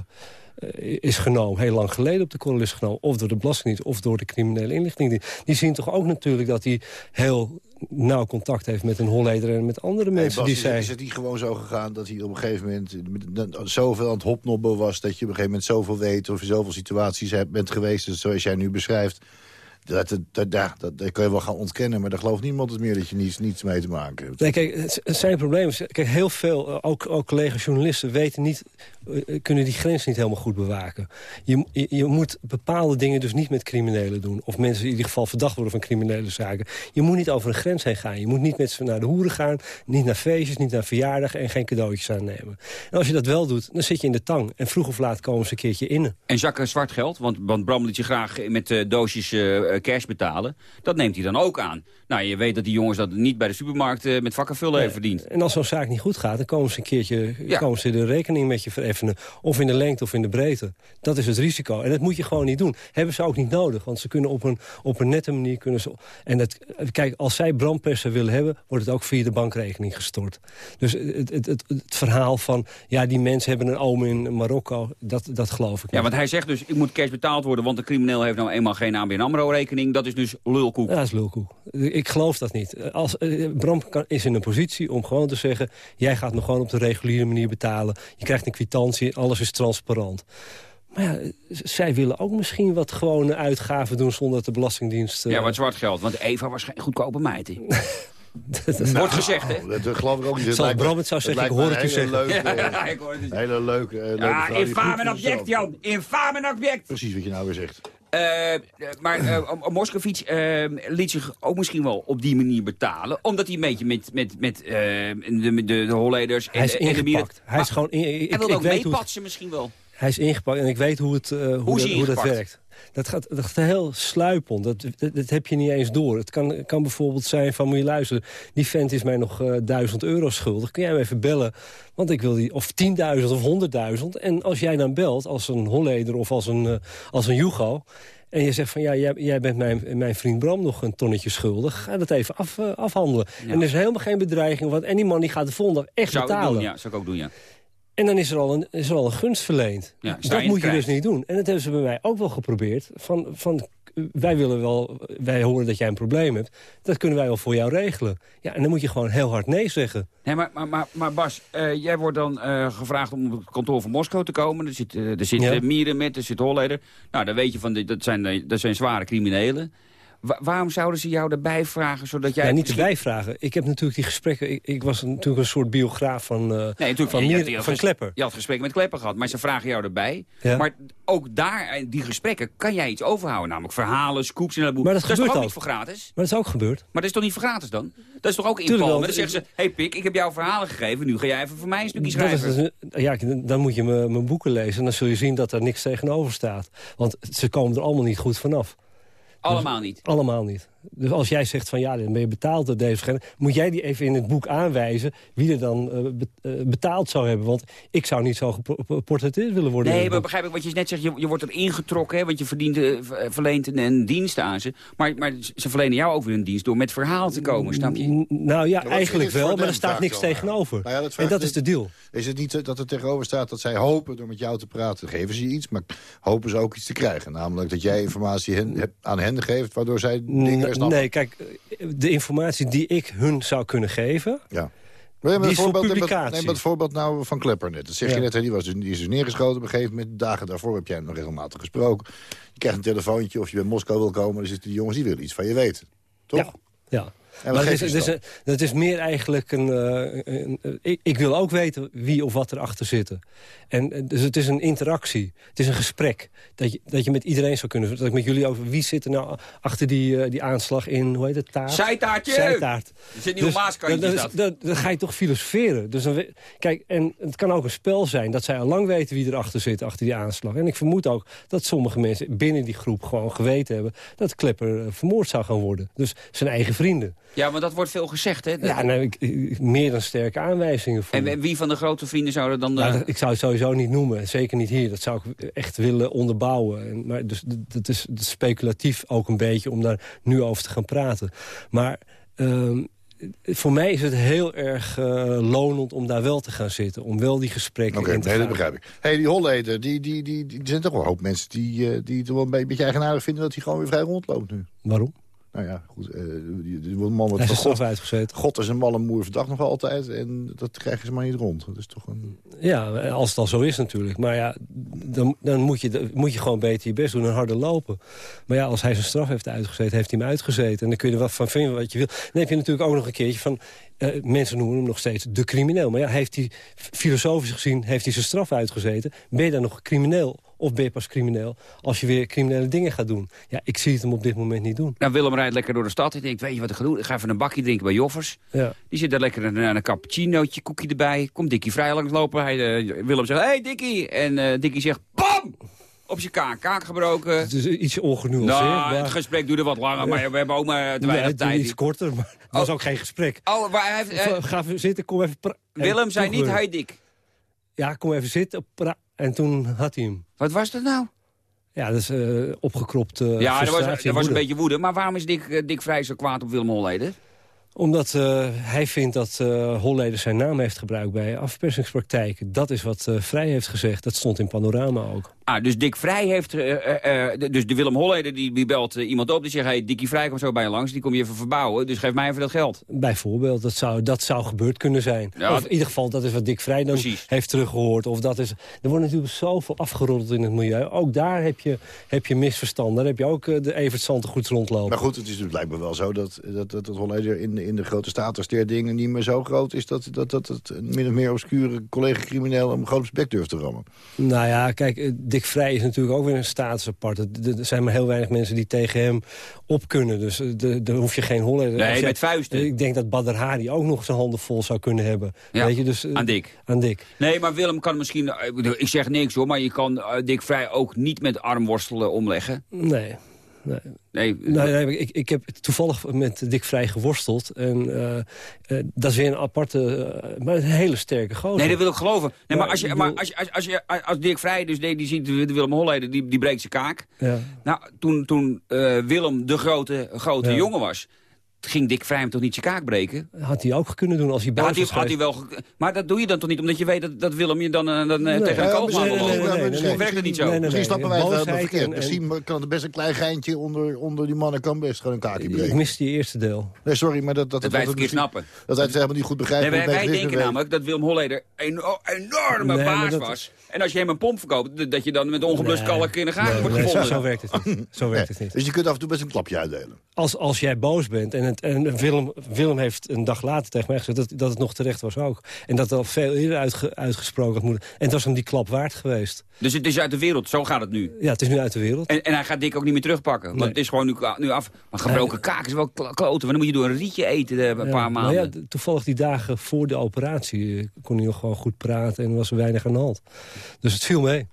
eh, is genomen. Heel lang geleden op de korrel is genomen. Of door de Belastingdienst of door de criminele inlichting. Die zien toch ook natuurlijk dat hij heel nauw contact heeft met een Holleder... en met andere Hey, mensen Bas, die is- zij... Is het niet gewoon zo gegaan dat hij op een gegeven moment met- zoveel aan het hopnobben was... dat je op een gegeven moment zoveel weet of in zoveel situaties hebt, bent geweest... zoals jij nu beschrijft, dat, dat, dat, dat, dat kun je wel gaan ontkennen... maar daar gelooft niemand het meer dat je niets, niets mee te maken hebt. Nee, kijk, het het zijn problemen. Kijk, heel veel, eh, ook, ook collega-journalisten weten niet, eh, kunnen die grens niet helemaal goed bewaken. Je, je, je moet bepaalde dingen dus niet met criminelen doen. Of mensen die in ieder geval verdacht worden van criminele zaken. Je moet niet over een grens heen gaan. Je moet niet met ze naar de hoeren gaan, niet naar feestjes, niet naar verjaardagen en geen cadeautjes aannemen. En als je dat wel doet, dan zit je in de tang. En vroeg of laat komen ze een keertje in. En zakken zwart geld, want, want Bram liet je graag met eh, doosjes eh, cash betalen. Dat neemt hij dan ook aan. Nou, je weet dat die jongens dat niet bij de supermarkt eh, met vakkenvullen hebben verdiend. En als zo'n zaak niet goed gaat, dan komen ze een keertje Ja. komen ze de rekening met je vereffenen. Of in de lengte of in de breedte. Dat is het risico. En dat moet je gewoon niet doen. Hebben ze ook niet nodig. Want ze kunnen op een, op een nette manier... Kunnen ze, en dat, kijk, als zij brandpersen willen hebben... wordt het ook via de bankrekening gestort. Dus het, het, het, het verhaal van... ja, die mensen hebben een oom in Marokko... dat, dat geloof ik Ja, niet. want hij zegt dus, ik moet cash betaald worden... want de crimineel heeft nou eenmaal geen ABN AMRO-rekening. Dat is dus lulkoek. Ja, dat is lulkoek. Ik geloof dat niet. Als, eh, Bram kan, is in een positie om gewoon te zeggen... jij gaat me gewoon op de reguliere manier betalen. Je krijgt een kwitantie, alles is transparant. Maar ja, zij willen ook misschien wat gewone uitgaven doen... zonder dat de Belastingdienst... eh, Ja, wat zwart geld. Want Eva was geen goedkope meid. dat- Wordt gezegd, hè? Dat, dat geloof ik ook niet. Zal Bram het zou zeggen, ik hoor het u zeggen. Leuke, Ja, ik hoor het hele leuke, eh, leuke Ja, voor object, Jan. Infaam en object. Precies wat je nou weer zegt. Eh, eh, maar eh, liet zich ook misschien wel op die manier betalen. Omdat hij een beetje met, met, met de, de, de Holleders en, Hij is en de ingepakt. Hij is gewoon... in- ik, Hij wil ook meepatsen misschien wel. Hij is ingepakt en ik weet hoe, het, hoe, dat, hoe werkt. Dat gaat, dat gaat heel sluipend. Dat, dat, dat heb je niet eens door. Het kan, kan bijvoorbeeld zijn van, moet je luisteren... die vent is mij nog eh 1000 euro schuldig. Kun jij hem even bellen? Want ik wil die... Of 10.000 of 100.000. En als jij dan belt als een Holleder of als een, eh, als een Jugo... En je zegt van ja, jij, jij bent mijn, mijn vriend Bram nog een tonnetje schuldig. Ga dat even af, eh, afhandelen. En er is helemaal geen bedreiging. Want, en die man die gaat de volgende echt Zou ik betalen. doen, ja. Zou ik ook doen, ja. En dan is er al een, is er al een gunst verleend. Ja, dat moet je dus niet doen. En dat hebben ze bij mij ook wel geprobeerd. Van, van, wij willen wel, wij horen dat jij een probleem hebt. Dat kunnen wij wel voor jou regelen. Ja, en dan moet je gewoon heel hard nee zeggen. Nee, maar, maar, maar, maar Bas, eh, jij wordt dan eh, gevraagd om op het kantoor van Moskou te komen. Er zit, eh, er zit Ja. Mieren met, er zit Holleder. Nou, dan weet je van, dat zijn, dat zijn zware criminelen. Wa- waarom zouden ze jou erbij vragen, zodat jij... Ja, niet misschien- erbij vragen. Ik heb natuurlijk die gesprekken... Ik, ik was natuurlijk een soort biograaf van, eh Nee, natuurlijk, van, je- je je van Klepper. Je had gesprekken met Klepper gehad, maar ze vragen jou erbij. Ja. Maar ook daar, in die gesprekken, kan jij iets overhouden. Namelijk verhalen, scoops en een heleboel. Maar dat is toch ook ook. niet voor gratis? Maar dat is ook gebeurd. Maar dat is toch niet voor gratis dan? Dat is toch ook wel. Dan zeggen ze, hey Pik, ik heb jou verhalen gegeven. Nu ga jij even voor mij een stukje Dat is schrijven. ja, dan moet je mijn mijn boeken lezen. En dan zul je zien dat er niks tegenover staat. Want ze komen er allemaal niet goed vanaf. Allemaal niet. Allemaal niet. Dus als jij zegt van ja, dan ben je betaald door deze moet jij die even in het boek aanwijzen wie er dan eh, eh, betaald zou hebben. Want ik zou niet zo geportretteerd willen worden. Nee, maar begrijp ik wat je net zegt. Je, je wordt erin getrokken, hè, want je verdient, eh, verleent een, een dienst aan ze. Maar, maar ze verlenen jou ook weer een dienst door met verhaal te komen, snap je? Nou ja, eigenlijk wel, maar er staat niks tegenover. Nou ja, dat en dat is de deal. Is het niet dat er tegenover staat dat zij hopen door met jou te praten? Geven ze iets, maar hopen ze ook iets te krijgen. Namelijk dat jij informatie hen, aan hen geeft, waardoor zij dingen Nee, kijk, de informatie die ik hun zou kunnen geven... Ja. Wil je Die een is voor voorbeeld, neem publicatie. dat- neem dat voorbeeld nou van Klepper net. Dat zeg je Ja. net, hè, die, was dus, die is dus neergeschoten op een gegeven moment. Dagen daarvoor heb jij hem nog regelmatig gesproken. Je krijgt een telefoontje of je bij Moskou wil komen. Dan zitten die jongens, die willen iets van je weten. Toch? Ja, ja. Wat Maar het is, het is dat meer eigenlijk een... eh, een- ik, ik wil ook weten wie of wat erachter zitten. En, eh, dus het is een interactie. Het is een gesprek. Dat je, dat je met iedereen zou kunnen... Dat ik met jullie over wie zit er nou achter die, eh, die aanslag in... Hoe heet het? Taart? Zijtaartje! Zijtaart. Er zit nieuwe maaskantjes dan, dat. dan, dan ga je toch filosoferen. Dus dan, kijk, en het kan ook een spel zijn dat zij al lang weten wie erachter zit, achter die aanslag. En ik vermoed ook dat sommige mensen binnen die groep gewoon geweten hebben dat Klepper vermoord zou gaan worden. Dus zijn eigen vrienden. Ja, maar dat wordt veel gezegd, hè? Ja, nou, ik, ik- meer dan sterke aanwijzingen voor. En wie van de grote vrienden zouden dan... Nou, eh, dat- ik zou het sowieso niet noemen. Zeker niet hier. Dat zou ik echt willen onderbouwen. En, maar dus, dat is, dat is speculatief ook een beetje om daar nu over te gaan praten. Maar ehm, voor mij is het heel erg eh, lonend om daar wel te gaan zitten. Om wel die gesprekken in te nee, dat gaan. begrijp ik. hey, die Holleder, die, die, die, die, er zijn toch wel een hoop mensen die, eh, die het wel een beetje- beetje eigenaardig vinden... dat hij gewoon weer vrij rondloopt nu. Waarom? Nou ja, goed. die, die man wordt Hij is van God, uitgezeten. God is een malle moer verdacht nog altijd. En dat krijgen ze maar niet rond. Dat is toch een... Ja, als het al zo is natuurlijk. Maar ja, dan, dan moet, je, moet je gewoon beter je best doen en harder lopen. Maar ja, als hij zijn straf heeft uitgezeten, heeft hij hem uitgezeten. En dan kun je er wat van vinden wat je wil. Dan heb je natuurlijk ook nog een keertje van... eh, mensen noemen hem nog steeds de crimineel. Maar ja, heeft hij, filosofisch gezien heeft hij zijn straf uitgezeten. Ben je dan nog crimineel? Of ben je pas crimineel als je weer criminele dingen gaat doen? Ja, ik zie het hem op dit moment niet doen. Nou, Willem rijdt lekker door de stad. Ik denk, weet je wat ik ga doen? Ik ga even een bakje drinken bij Joffers. Ja. Die zit daar lekker een, een cappuccinootje, koekje erbij. Komt Dikkie vrij langs lopen. Hij, eh, Willem zegt, hey Dikkie. En eh Dikkie zegt, BAM! Op zijn kaak, kaak gebroken. Het is iets ongenuanceerd. Nou, maar- het gesprek duurde wat langer, maar we hebben ook maar te weinig Nee, tijd. iets korter, maar het was Oh. ook geen gesprek. Oh, hij heeft, eh, Ga even zitten, kom even... Willem en zei niet, hey Dik. Ja, kom even zitten. pra- En toen had hij hem. Wat was dat nou? Ja, dat is eh opgekropt eh, ja, er was, er was een beetje woede. Maar waarom is Dick, eh, Dick Vrij zo kwaad op Willem Holleder? Omdat hij vindt dat eh Holleder zijn naam heeft gebruikt bij afpersingspraktijken. Dat is wat Vrij heeft gezegd. Dat stond in Panorama ook. Ah, dus Dick Vrij heeft... eh, eh, eh, de- dus de Willem Holleder die, die belt iemand op. Die zegt, hey, Dikkie Vrij komt zo bij je langs. Die kom je even verbouwen. Dus geef mij even dat geld. Bijvoorbeeld, dat zou, dat zou gebeurd kunnen zijn. Ja, of in ieder geval, dat is wat Dick Vrij dan Precies. heeft teruggehoord. Of dat is, er wordt natuurlijk zoveel afgeroddeld in het milieu. Ook daar heb je, heb je misverstand. Daar heb je ook de Evert Santegoeds rondlopen. Maar goed, het is blijkbaar wel zo dat, dat, dat, dat Holleder in, de- in de grote status der dingen niet meer zo groot is... dat, dat, dat het een min of meer obscure collega-crimineel hem gewoon op zijn bek durft te rammen. Nou ja, kijk, Dick Vrij is natuurlijk ook weer een status apart. Er- zijn maar heel weinig mensen die tegen hem op kunnen. Dus eh, de- daar hoef je geen Holleder... Nee, je- met vuisten. Ik denk dat Badr Hari ook nog zijn handen vol zou kunnen hebben. Ja, Weet je, dus, eh, aan Dick. Aan Dick. Nee, maar Willem kan misschien... eh, ik zeg niks hoor, maar je kan Dick Vrij ook niet met armworstelen omleggen. Nee. Nee. Nee, Nee, nee, ik, ik heb toevallig met Dick Vrij geworsteld. En eh, eh, dat is weer een aparte, eh, maar een hele sterke gozer. Nee, dat wil ik geloven. Nee, maar Maar als, je, maar als, als, als, je, als Dirk Vrij dus deed, die ziet de, Willem Holleder, die, die breekt zijn kaak. Ja. Nou, toen, toen eh, Willem de grote, grote Ja. jongen was, ging Dick Vrij hem toch niet zijn kaak breken? Had hij ook kunnen doen als hij had hij, was had hij wel maar dat doe je dan toch niet, omdat je weet dat, dat Willem je dan, eh, dan eh, Nee. tegen een misschien- wil nee, lopen. nee, nee, Misschien nee, werkt het niet zo. nee, nee, Misschien snappen wij het verkeerd. en- en- Misschien kan het best een klein geintje onder, onder die mannen kan best gewoon een kaartje Ik breken. miste die eerste deel. Nee, sorry, maar dat, dat, Dat wij het verkeerd snappen. Dat wij het helemaal niet goed begrijpen. Nee, wij, denken namelijk dat Willem Holleder een enorme baas was. En als je hem een pomp verkoopt, dat- dat je dan met ongeblust Nee. kalk in de gaten wordt Nee, zo, gevonden. zo werkt het niet. Zo werkt het niet. Dus je kunt af en toe best een klapje uitdelen. Als, als jij boos bent, en, het, en Willem, Willem heeft een dag later tegen mij gezegd... Dat, dat het nog terecht was ook. En dat het al veel eerder uitge- uitgesproken had moeten. En het was hem die klap waard geweest. Dus het is uit de wereld, zo gaat het nu. Ja, het is nu uit de wereld. En, en hij gaat Dick ook niet meer terugpakken. Want Nee. het is gewoon nu, nu af. Maar gebroken kaak is wel kl- kloten. Want dan moet je door een rietje eten eh, een Ja, paar maanden. ja, toevallig die dagen voor de operatie eh, kon hij nog gewoon goed praten en was er weinig aan de hand. Dus het viel mee.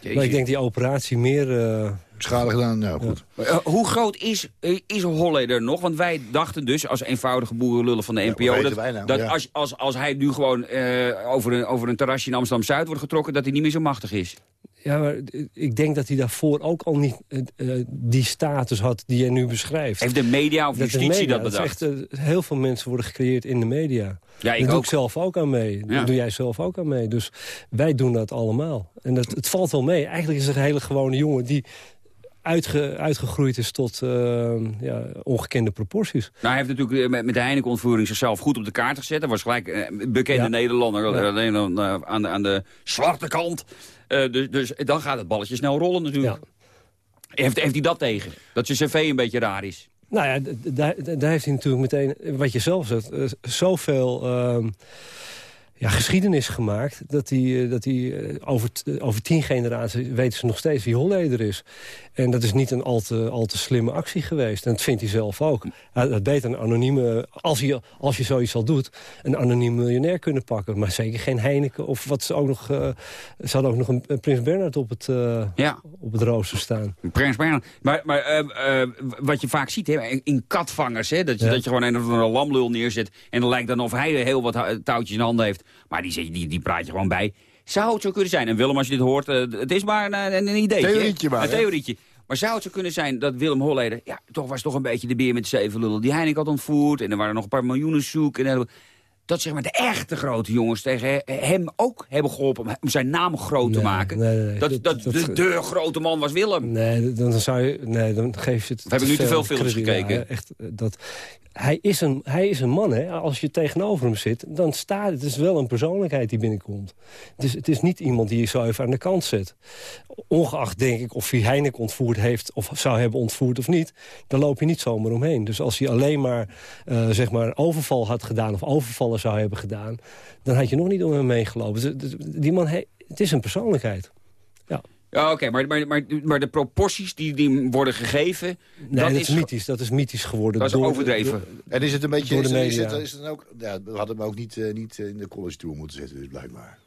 Jeetje. Maar ik denk die operatie meer... eh, Schade gedaan, ja goed. Eh, hoe groot is, eh, is Holleder nog? Want wij dachten dus, als eenvoudige boerenlullen van de NPO... dat, nou? dat Ja. als, als, als hij nu gewoon eh, over, een, over een terrasje in Amsterdam-Zuid wordt getrokken... dat hij niet meer zo machtig is. Ja, maar eh, ik denk dat hij daarvoor ook al niet eh, eh, die status had die jij nu beschrijft. Heeft de media of Dat de justitie media, dat bedacht? echt, eh, heel veel mensen worden gecreëerd in de media. ja, ik Daar doe ook. ik zelf ook aan mee. Ja. Daar doe jij zelf ook aan mee. Dus wij doen dat allemaal. En dat, het valt wel mee. Eigenlijk is het een hele gewone jongen die uitge, uitgegroeid is tot eh, ja, ongekende proporties. Nou, hij heeft natuurlijk eh, met, met de Heineken-ontvoering zichzelf goed op de kaart gezet. Hij was gelijk eh, een bekende Ja. Nederlander, alleen aan, de, aan de zwarte kant. Dus, dus dan gaat het balletje snel rollen natuurlijk. Ja. Heeft, heeft hij dat tegen? Dat zijn cv een beetje raar is? Nou ja, daar, daar heeft hij natuurlijk meteen, wat je zelf zegt, zoveel ehm, ja, geschiedenis gemaakt... dat hij, eh, dat hij eh, over, eh, over tien generaties weten ze nog steeds wie Holleder is. En dat is niet een al te, al te slimme actie geweest. En dat vindt hij zelf ook. Had beter een anonieme, als je, als je zoiets al doet... een anoniem miljonair kunnen pakken. Maar zeker geen Heineken of wat ze ook nog... ze hadden ook nog een, een Prins Bernhard op het, Ja. op het rooster staan. Prins Bernhard. Maar, maar wat je vaak ziet hè, in- katvangers, hè, dat, je, Ja. dat je gewoon een of andere lamlul neerzet... en dan lijkt dan of hij heel wat touwtjes in handen heeft. Maar die, die, die praat je gewoon bij. Zou het zo kunnen zijn, en Willem, als je dit hoort, eh, het is maar een, een, een idee. Theorietje maar, Een theorietje. Maar zou het zo kunnen zijn dat Willem Holleder... ja, toch was toch een beetje de beer met de zeven lullen... die Heineken had ontvoerd en er waren nog een paar miljoenen zoek... En, dat zeg maar de echte grote jongens tegen he- hem ook hebben geholpen... om- zijn naam groot te maken. nee, nee, nee. Dat, Dat- dat, dat- de, de grote man was Willem. Nee, dan zou je, nee, dan geef je het. Of heb ik nu te veel films krediet. gekeken? Ja, echt, eh, dat, hij, is een, hij is een man, hè. Als je tegenover hem zit, dan staat het. is wel een persoonlijkheid die binnenkomt. Het is, het is niet iemand die je zo even aan de kant zet. Ongeacht, denk ik, of hij Heineken ontvoerd heeft... of zou hebben ontvoerd of niet, dan loop je niet zomaar omheen. Dus als hij alleen maar, eh, zeg maar overval had gedaan... of overvallen zou hebben gedaan, dan had je nog niet om hem heen gelopen. Dus, dus, Die man, het is een persoonlijkheid. Ja. Oké, maar, maar, maar, maar de proporties die, die worden gegeven... Nee, dat, is is mythisch. Dat is mythisch geworden. Dat is door- overdreven. door- En is het een beetje... Door de Is, het- is, het, is het dan ook... Ja, we hadden hem ook niet, eh, niet eh, in de college tour moeten zetten, dus blijkbaar.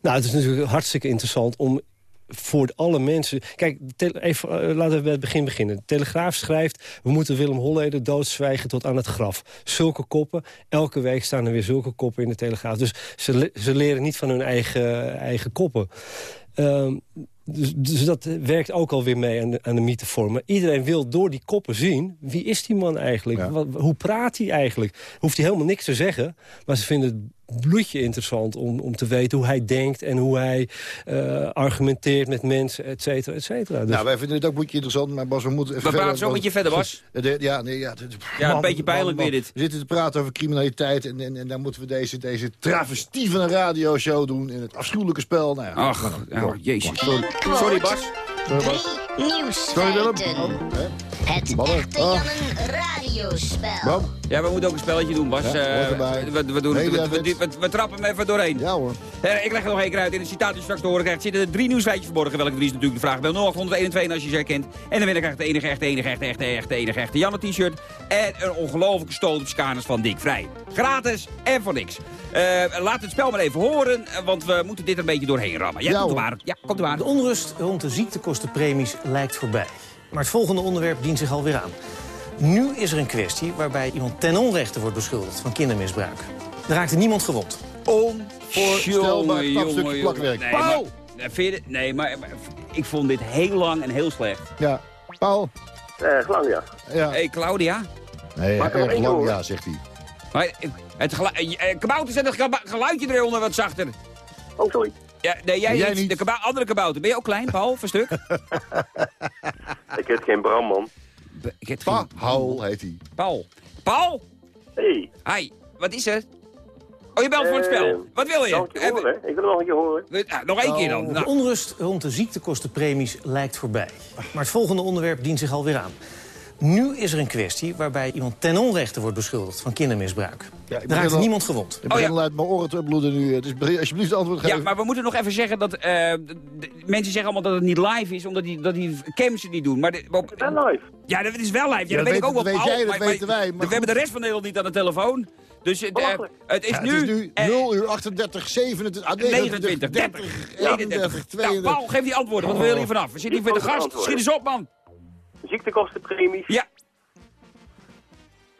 Nou, het is natuurlijk hartstikke interessant om voor alle mensen... Kijk, even, eh, laten we bij het begin beginnen. De Telegraaf schrijft... we moeten Willem Holleder doodzwijgen tot aan het graf. Zulke koppen. Elke week staan er weer zulke koppen in de Telegraaf. Dus ze, ze leren niet van hun eigen, eigen koppen. Ehm, dus, dus dat werkt ook alweer mee aan de, aan de iedereen wil door die koppen zien... wie is die man eigenlijk? Ja. Wat, hoe praat hij eigenlijk? Hoeft hij helemaal niks te zeggen. Maar ze vinden het bloedje interessant om, om te weten hoe hij denkt... en hoe hij eh, argumenteert met mensen, et cetera, et cetera. Dus, Nou, wij vinden het ook boetje interessant, maar Bas, we moeten even We praten zo met je verder, Bas. De- Ja, nee, ja, Ja, een beetje pijnlijk weer dit. We zitten te praten over criminaliteit en, en, en dan moeten we deze, deze travestie van een radioshow doen... in het afschuwelijke spel. Nou ja, Ach, ja, oh, jezus. Sorry, Sorry, Bas. sorry, Bas. Drie Sorry, Willem. nieuwsfeiten. Oh, hè? Het echte Oh. Jannen radiospel. Bram? Ja, we moeten ook een spelletje doen, Bas. Ja, Eh, we, we, doen, Nee, we, we, dit- we, we trappen hem even doorheen. Ja hoor. Eh, ik leg er nog één keer uit. In het citaat dat je straks te horen krijgt zitten er drie nieuwsfeitjes verborgen. Welke drie is natuurlijk de vraag. Bel 0821 als je ze herkent. En dan winnaar krijgt de enige echte, enige echte, echte, echte, enige echte Janne t-shirt. En een ongelofelijke stoot op scanners van Dick Vrij. Gratis en voor niks. Eh, laat het spel maar even horen, want we moeten dit er een beetje doorheen rammen. Ja, Ja, komt er maar. Ja, komt er maar. De onrust rond de ziektekostenpremies lijkt voorbij. Maar het volgende onderwerp dient zich alweer aan. Nu is er een kwestie waarbij iemand ten onrechte wordt beschuldigd van kindermisbruik. Er raakte niemand gewond. Onvoorstelbaar Jongen, knap jongen, stukje jongen. plakwerk. Nee, Paul! maar- eh, vind je dit- Nee, maar, maar ik vond dit heel lang en heel slecht. Ja, Paul. Erg lang, ja. Hey, Claudia. Nee, Maak er nog erg lang, ja, zegt hij. Maar eh, het geluid... eh, Kabouter zet het geluidje eronder wat zachter. Oh, sorry. Ja, nee, jij, Jij niet. De kaba- andere kabouter. Ben je ook klein, Paul, voor stuk? Ik heb geen Bram, man. Ik heb Pa, geen... Haul heet hij. Paul. Paul? Hey. Hi, wat is er? Oh, je belt voor het Eh, spel. Wat wil je? Nog een keer Eh, horen, hè? Ik wil het nog een keer horen. ah, nog één keer dan. De Nou, onrust rond de ziektekostenpremies lijkt voorbij. Maar het volgende onderwerp dient zich alweer aan. Nu is er een kwestie waarbij iemand ten onrechte wordt beschuldigd van kindermisbruik. Ja, ik er begin raakte al- niemand gewond. Ik begin ja. al uit mijn oren te bloeden nu. Het is, alsjeblieft antwoord ja, geven. maar we moeten nog even zeggen dat... eh, d- mensen zeggen allemaal dat het niet live is, omdat die, dat die cams het niet doen. Maar de, op- Ja, live. ja, dat is wel live. Ja, Ja, dat weet ik dat ook wel, weet Paul, jij, dat maar- weten wij, maar We hebben de rest van Nederland niet aan de telefoon. Dus het, eh, het is Ja, nu... het is nu eh, 0 uur 38, 27, ah, 29, 29, 30, 30, 31. 31, Nou, 32. Paul, geef die antwoorden, wat wil je hier vanaf? We zitten hier met de gast. Schiet eens op, man. Ziektekostenpremies. Ja,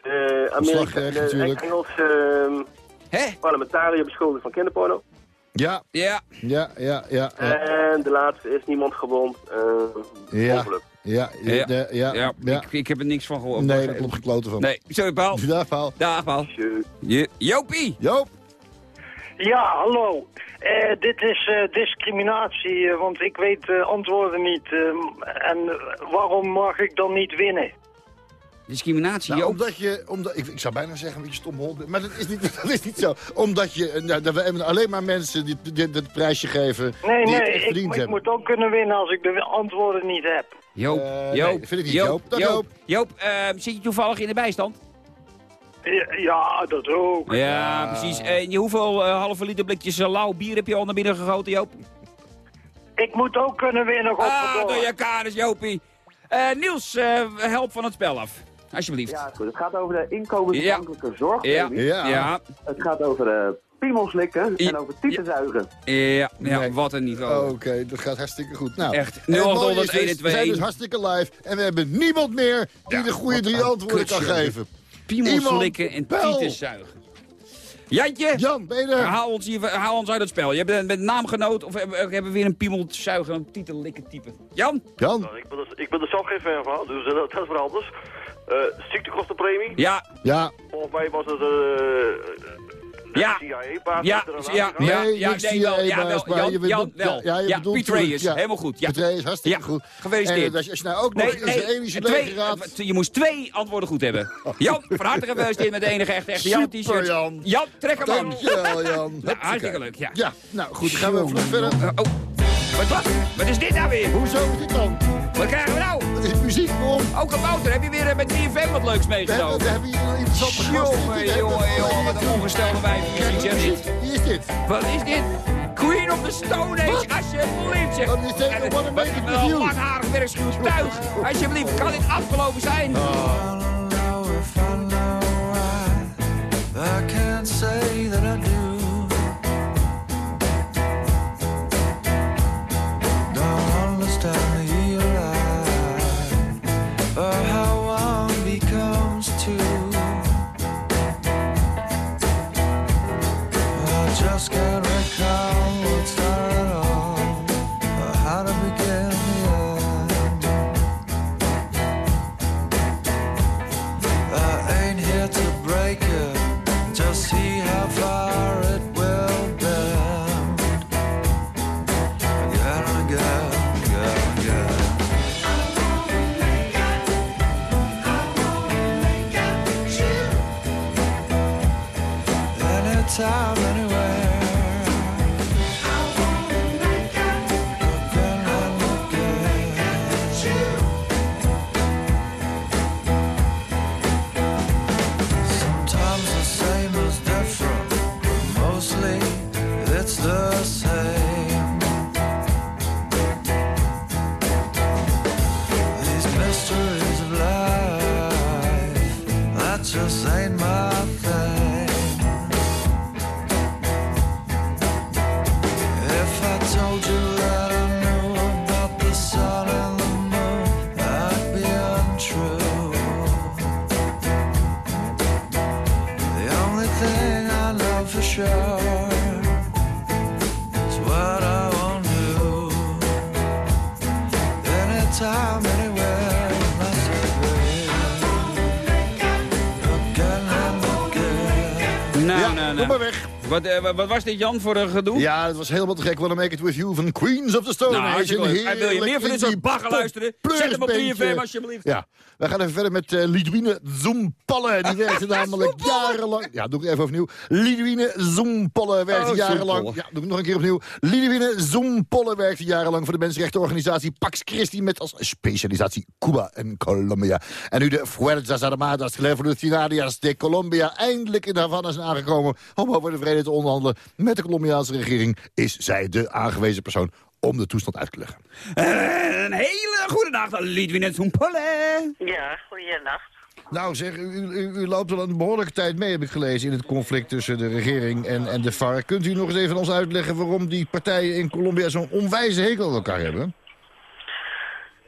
Eh Amerika, Ontslagrecht de natuurlijk. Engelse hè? parlementariër beschuldigd van kinderporno. Ja, Ja. ja, ja, ja. En de laatste is niemand gewond. eh Ja. ongeluk. ja, ja, Ja. ja, ja, Ja, ja. Ik, ik heb er niks van gehoord. Nee, daar klopt gekloten van. Nee, sorry Paul. Ja, Paul. Dag Paul. Jopie. Joop. Ja, hallo. Eh, dit is eh, discriminatie, eh, want ik weet eh, antwoorden niet. eh, en waarom mag ik dan niet winnen? Discriminatie, Nou, omdat je, omdat, ik, ik zou bijna zeggen een beetje stom hond, maar dat is niet, dat is niet zo. Omdat je, nou, dat we hebben alleen maar mensen die dit het prijsje geven Nee, die het nee, echt ik, verdiend ik hebben. moet ook kunnen winnen als ik de antwoorden niet heb. Joop, Joop, nee, dat vind ik niet, Joop. Joop. Joop, zit je toevallig in de bijstand? Ja, dat ook. Ja, precies. En je, hoeveel eh, halve liter blikjes eh, lauw bier heb je al naar binnen gegoten, Joop? Ik moet ook kunnen winnen, Ah, door je kanus, Jopie. Eh, Niels, eh, help van het spel af. Alsjeblieft. Ja, goed. Het gaat over de inkomensafhankelijke zorgpremie. Ja, ja. Het gaat over uh, piemelslikken en over tietenzuigen. Ja, ja wat een niveau. Oké, dat gaat hartstikke goed. Nou, Echt, en het mooie is 0800 dus, We zijn dus hartstikke live en we hebben niemand meer die de goede drie antwoorden kan kutje. geven. Piemelslikken en bel. tietenzuigen. Jantje, Jan, ben je er? haal ons, hier, haal ons uit het spel. Je bent met naamgenoot of hebben, hebben we weer een piemelzuigen, een tietenlikken type. Jan? Jan? Nou, ik, ben er, ik ben er zelf geen fan van, dus eh, dat, is wat anders. Eh ziektekostenpremie. Ja. Ja. Volgens mij was het eh Ja. CIA-baas. Ja, ja, ja, Nee, ja, nee, wel, ja, wel, Jan, Jan, wel. Ja, je Ja, ja. helemaal goed. Ja. Petraeus, hartstikke Ja, goed. gefeliciteerd. En als je, als je nou ook nog Nee, een nee, Israëlische twee, legerraad... je moest twee antwoorden goed hebben. Jan, van harte gefeliciteerd met de enige echte, echte Jan Super, t-shirt. Jan. Jan, trek hem aan. Dankjewel, Jan. Ja, hartstikke leuk, ja. Ja, nou goed, dan gaan we vlug verder. Oh, wat, wat, wat is dit nou weer? Hoezo is dit dan? Wat krijgen we nou? Het is muziek, waarom? Ook een Wouter, heb je weer eh, met 3FM wat leuks We hebben, meegenomen? we hebben hier een interessante gast. Jongen, jongen, jongen, wat een ongestelde wijf. Wie is dit? Wat is dit? Queen of the Stone Age, alsjeblieft zeg. Wat is dit? I wanna make it with Een you. langharig werkschuw tuig. Alsjeblieft, kan dit afgelopen zijn? I can't say that I do. Just Wat, eh, wat, wat was dit Jan voor een gedoe? Ja, het was helemaal te gek. Wanna Make It With You van Queens of the Stone Nou, Age. wil je meer van dit soort bagger luisteren? Zet hem op 3FM alsjeblieft. Ja, we gaan even verder met eh Lidwine Zoempalle. Die werkte namelijk jarenlang... Ja, doe ik even overnieuw. Lidwine Zoempalle werkte Oh, jarenlang... Ja, doe ik nog een keer opnieuw. Lidwine Zoempalle werkte jarenlang voor de mensenrechtenorganisatie Pax Christi... met als specialisatie Cuba en Colombia. En nu de Fuerzas Armadas Revolucionarias de Colombia... eindelijk in Havana zijn aangekomen... om over de vrede te onderhandelen met de Colombiaanse regering... is zij de aangewezen persoon om de toestand uit te leggen. Eh, een hele goede nacht, Lidwin Zoempolle. Ja, goeienacht. Nou zeg, u, u, u loopt al een behoorlijke tijd mee, heb ik gelezen... in het conflict tussen de regering en, en de FARC. Kunt u nog eens even ons uitleggen waarom die partijen in Colombia... zo'n onwijze hekel aan elkaar hebben?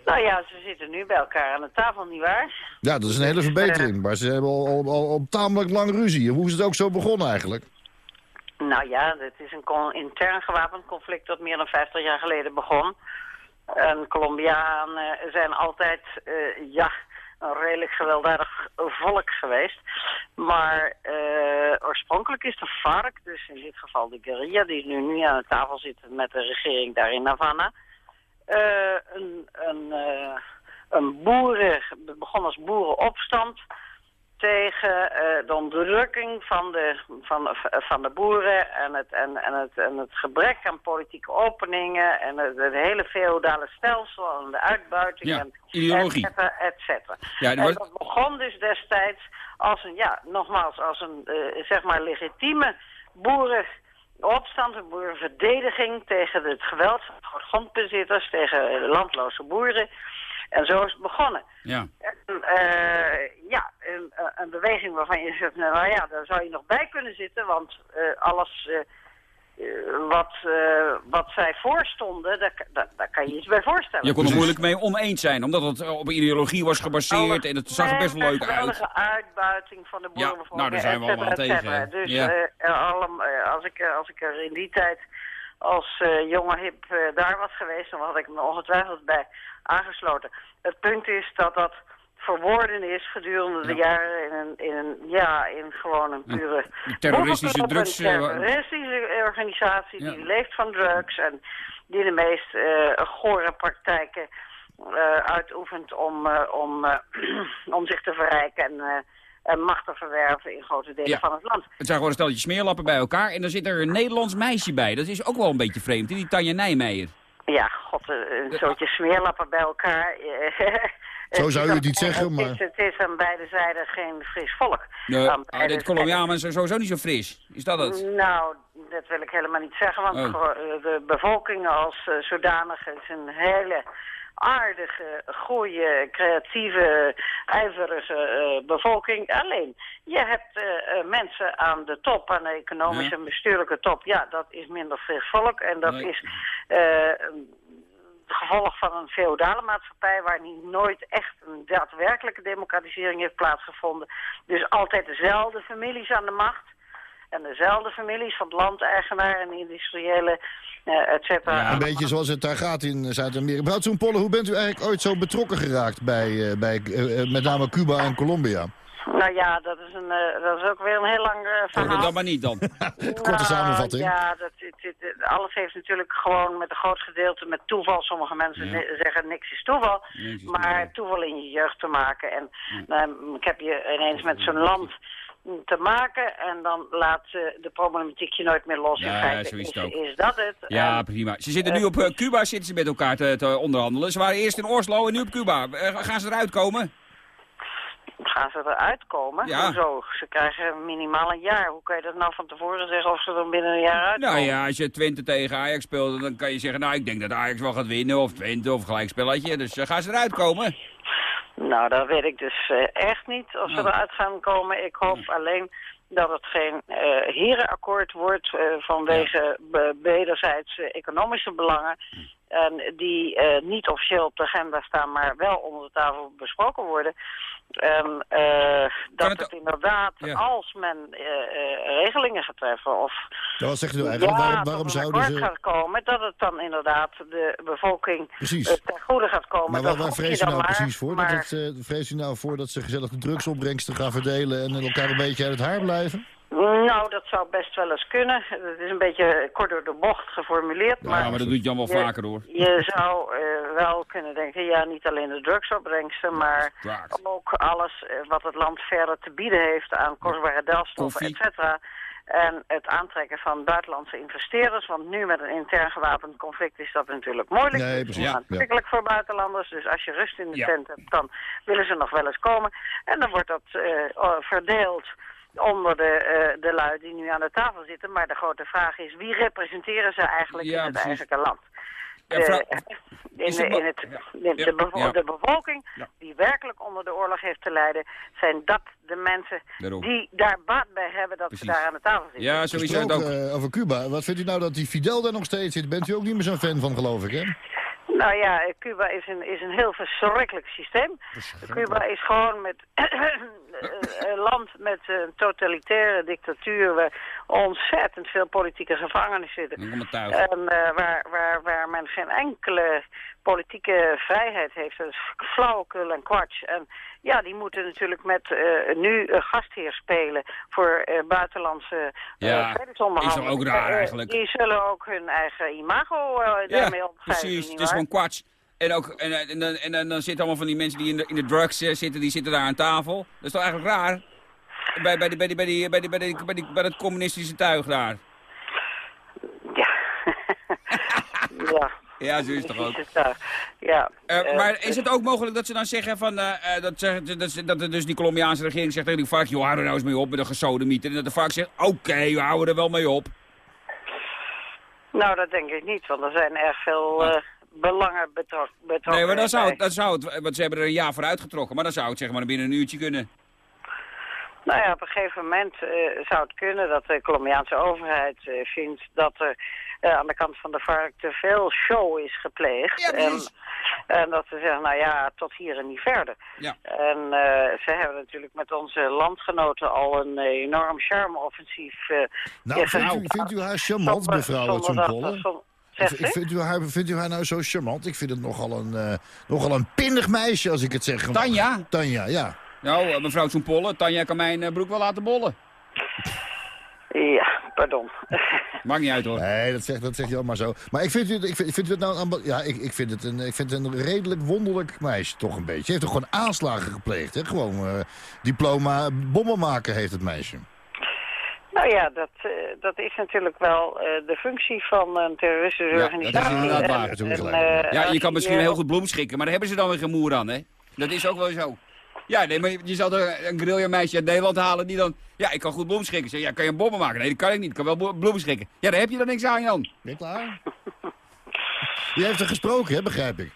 Nou ja, ze zitten nu bij elkaar aan de tafel, nietwaar? Ja, dat is een hele verbetering. Maar ze hebben al, al, al, al tamelijk lang ruzie. Hoe is het ook zo begonnen eigenlijk? Nou ja, het is een intern gewapend conflict dat meer dan 50 jaar geleden begon. En Colombianen zijn altijd, eh, ja, een redelijk gewelddadig volk geweest. Maar eh, oorspronkelijk is de FARC, dus in dit geval de guerrilla, die nu, nu aan de tafel zit met de regering daar in Havana, eh, een, een, eh, een boeren, begon als boerenopstand. Tegen eh, de onderdrukking van de, van, de- van de boeren en het, en, en, het, en het gebrek aan politieke openingen en het, het hele feodale stelsel en de uitbuiting Ja, en ideologie. et cetera, et cetera. Ja, en dat begon dus destijds als een, ja, nogmaals, als een, eh, zeg maar, legitieme boerenopstand, een boerenverdediging tegen het geweld van grondbezitters, tegen landloze boeren. En zo is het begonnen. Ja. En, eh, ja, een, eh, een beweging waarvan je zegt, nou ja, daar zou je nog bij kunnen zitten, want eh, alles wat, eh, wat zij voorstonden, daar, daar, daar kan je iets bij voorstellen. Je kon er moeilijk mee oneens zijn, omdat het op ideologie was gebaseerd en het zag er best wel leuk uit. geweldige uitbuiting van de Ja, boeren. nou, daar zijn we allemaal tegen. Dus Ja. eh, allem- eh, als, ik, als ik er in die tijd als eh, jonge hip eh, daar was geweest, dan had ik me ongetwijfeld bij aangesloten. Het punt is dat dat verworden is gedurende de jaren in een, in een, ja, in gewoon een pure... terroristische drugs, Een eh, terroristische organisatie Ja. die leeft van drugs en die de meest eh gore praktijken uitoefent om, om, om zich te verrijken en, en macht te verwerven in grote delen Ja. van het land. Het zijn gewoon een stelletje smeerlappen bij elkaar en dan zit er een Nederlands meisje bij. Dat is ook wel een beetje vreemd, hè, die Tanja Nijmeijer. Ja, god, eh, een soortje smeerlappen bij elkaar. Zo zou je het is niet zeggen, het maar- is, het is aan beide zijden geen fris volk. Nee, ah, dit Colombianen zijn sowieso niet zo fris. Is dat het? Nou, dat wil ik helemaal niet zeggen, want Oh. gewoon, eh, de bevolking als eh, zodanig is een hele aardige, goede, creatieve, ijverige eh, bevolking. Alleen, je hebt eh, eh, mensen aan de top, aan de economische en bestuurlijke top. Ja, dat is minder fris volk en dat Nee. is eh, een gevolg van een feodale maatschappij waar niet nooit echt een daadwerkelijke democratisering heeft plaatsgevonden. Dus altijd dezelfde families aan de macht. En dezelfde families van landeigenaar en industriële, eh et cetera. Een beetje zoals het daar gaat in Zuid-Amerika. Mevrouw Polle, hoe bent u eigenlijk ooit zo betrokken geraakt bij, eh, bij eh, met name Cuba en Colombia? Nou ja, dat is, een, dat is ook weer een heel lang eh, verhaal. Dat maar niet dan. Korte Nou, samenvatting. Ja, dat, het, het- het- alles heeft natuurlijk gewoon met een groot gedeelte met toeval. Sommige mensen Ja. zeggen niks is toeval. Niks is maar toeval in je jeugd te maken. En nou, ik heb je ineens met zo'n land te maken en dan laat eh, de problematiek je nooit meer los. Ja, in feite zo is is, dat het. Ja, En, prima. Ze zitten nu op eh, Cuba zitten ze met elkaar te, te onderhandelen. Ze waren eerst in Oslo en nu op Cuba. Eh, gaan ze eruit komen? gaan ze eruit komen? Ja. Hoezo? Ze krijgen minimaal een jaar. Hoe kan je dat nou van tevoren zeggen of ze er binnen een jaar uitkomen? Nou ja, als je Twente tegen Ajax speelt, dan kan je zeggen... nou, ik denk dat Ajax wel gaat winnen, of Twente, of gelijkspelletje. Dus eh, gaan ze eruit komen? Nou, dat weet ik dus eh, echt niet of ze Oh. eruit gaan komen. Ik hoop alleen dat het geen eh herenakkoord wordt eh, vanwege be- wederzijds eh, economische belangen. En die eh, niet officieel op de agenda staan, maar wel onder de tafel besproken worden. En eh, dat het, inderdaad, als men eh, eh, regelingen gaat treffen of Ja, wat zegt u eigenlijk? ja, waarom zouden ze... gaat komen, dat het dan inderdaad de bevolking Precies. ten goede gaat komen. Maar Dat waar, waar vrees u nou maar, precies voor? maar- Dat het, eh, vrees u nou voor dat ze gezellig de drugsopbrengsten gaan verdelen... en elkaar een beetje uit het haar blijven? Nou, dat zou best wel eens kunnen. Het is een beetje kort door de bocht geformuleerd. Ja, maar maar dat doet Jan wel je- vaker, hoor. Je zou eh, wel kunnen denken, ja, niet alleen de drugsopbrengsten, maar ook alles eh, wat het land verder te bieden heeft aan kostbare delfstoffen, et cetera. En het aantrekken van buitenlandse investeerders, want nu met een intern gewapend conflict is dat natuurlijk moeilijk. Nee, Het precies. Ja, aantrekkelijk voor buitenlanders, dus als je rust in de Ja. tent hebt, dan willen ze nog wel eens komen. En dan wordt dat eh, oh, verdeeld onder de, eh, de lui die nu aan de tafel zitten. Maar de grote vraag is, wie representeren ze eigenlijk Ja, in het precies. eigenlijke land? Ja, De, in, de, het ma- in het, de, de, bevo- ja. de bevolking die werkelijk onder de oorlog heeft te lijden, zijn dat de mensen Daarom. die daar baat bij hebben dat ze daar aan de tafel zitten. Ja, het ook. Eh, over Cuba. Wat vindt u nou dat die Fidel daar nog steeds zit? Bent u ook niet meer zo'n fan van, geloof ik, hè? Nou ja, eh, Cuba is een, is een heel verschrikkelijk systeem. Cuba is gewoon met een land met een totalitaire dictatuur waar ontzettend veel politieke gevangenen zitten. En eh, waar, waar, waar men geen enkele politieke vrijheid heeft. Dat is flauwekul en kwats. En ja, die moeten natuurlijk met eh, nu een gastheer spelen voor eh, buitenlandse eh, Ja, is ook raar Eh, eigenlijk? Die zullen ook hun eigen imago eh, Ja, daarmee opgeven. precies. Het is gewoon kwats. En, ook, en, en, en, en, dan zitten allemaal van die mensen die in de, in de drugs eh, zitten, die zitten daar aan tafel. Dat is toch eigenlijk raar? Bij, bij, die, bij, die, bij, die, bij, die, bij, bij, het communistische tuig daar. Ja. Ja, zo is het toch ook. Ja. Eh, eh, maar is het ook mogelijk dat ze dan zeggen van, eh, eh, dat, ze- dat, ze- dat dus die Colombiaanse regering zegt tegen die vark, joh, hou er nou eens mee op met de gesodemieter. En dat de vark zegt, oké, we houden er wel mee op. Nou, dat denk ik niet, want er zijn erg veel eh, belangen betrok betrokken. Nee, maar dan zou, het, dan zou het, want ze hebben er een jaar voor uitgetrokken, maar dan zou het zeg maar binnen een uurtje kunnen. Nou ja, op een gegeven moment eh, zou het kunnen dat de Colombiaanse overheid eh, vindt dat er eh, aan de kant van de vark te veel show is gepleegd. en, en dat ze zeggen, nou ja, tot hier en niet verder. Ja. En eh, ze hebben natuurlijk met onze landgenoten al een enorm charme-offensief... eh, Nou, vindt u, vindt u haar charmant, Zonder- mevrouw zonder dat er Zegt u? Vindt u, haar, vindt u haar nou zo charmant? Ik vind het nogal een, eh, nogal een pinnig meisje, als ik het zeg. Tanja? Tanja, ja. Nou, eh, mevrouw Zoenpolle, Tanja kan mijn eh, broek wel laten bollen. Ja, pardon. Maakt niet uit hoor. Nee, dat zegt, dat zegt je allemaal zo. Maar ik vind, u, ik vind, ik vind het nou... een- Ja, ik, ik, vind het een, ik vind het een redelijk wonderlijk meisje, toch een beetje. Ze heeft toch gewoon aanslagen gepleegd, hè? Gewoon diploma bommen maken heeft het meisje. Nou ja, dat, eh, dat is natuurlijk wel eh, de functie van een terroristische Ja, organisatie. dat is inderdaad En- waar. en, eh, ja, als je kan misschien heel goed bloem schikken, maar daar hebben ze dan weer geen moer aan, hè? Dat is ook wel zo. Ja, nee, maar je zal er een guerrilla meisje uit Nederland halen die dan... Ja, ik kan goed bloem schikken. Zeg, ja, kan je bommen maken? Nee, dat kan ik niet. Ik kan wel blo- bloemen schikken. Ja, daar heb je dan niks aan, Jan. Ben je klaar? Je heeft er gesproken, hè, begrijp ik.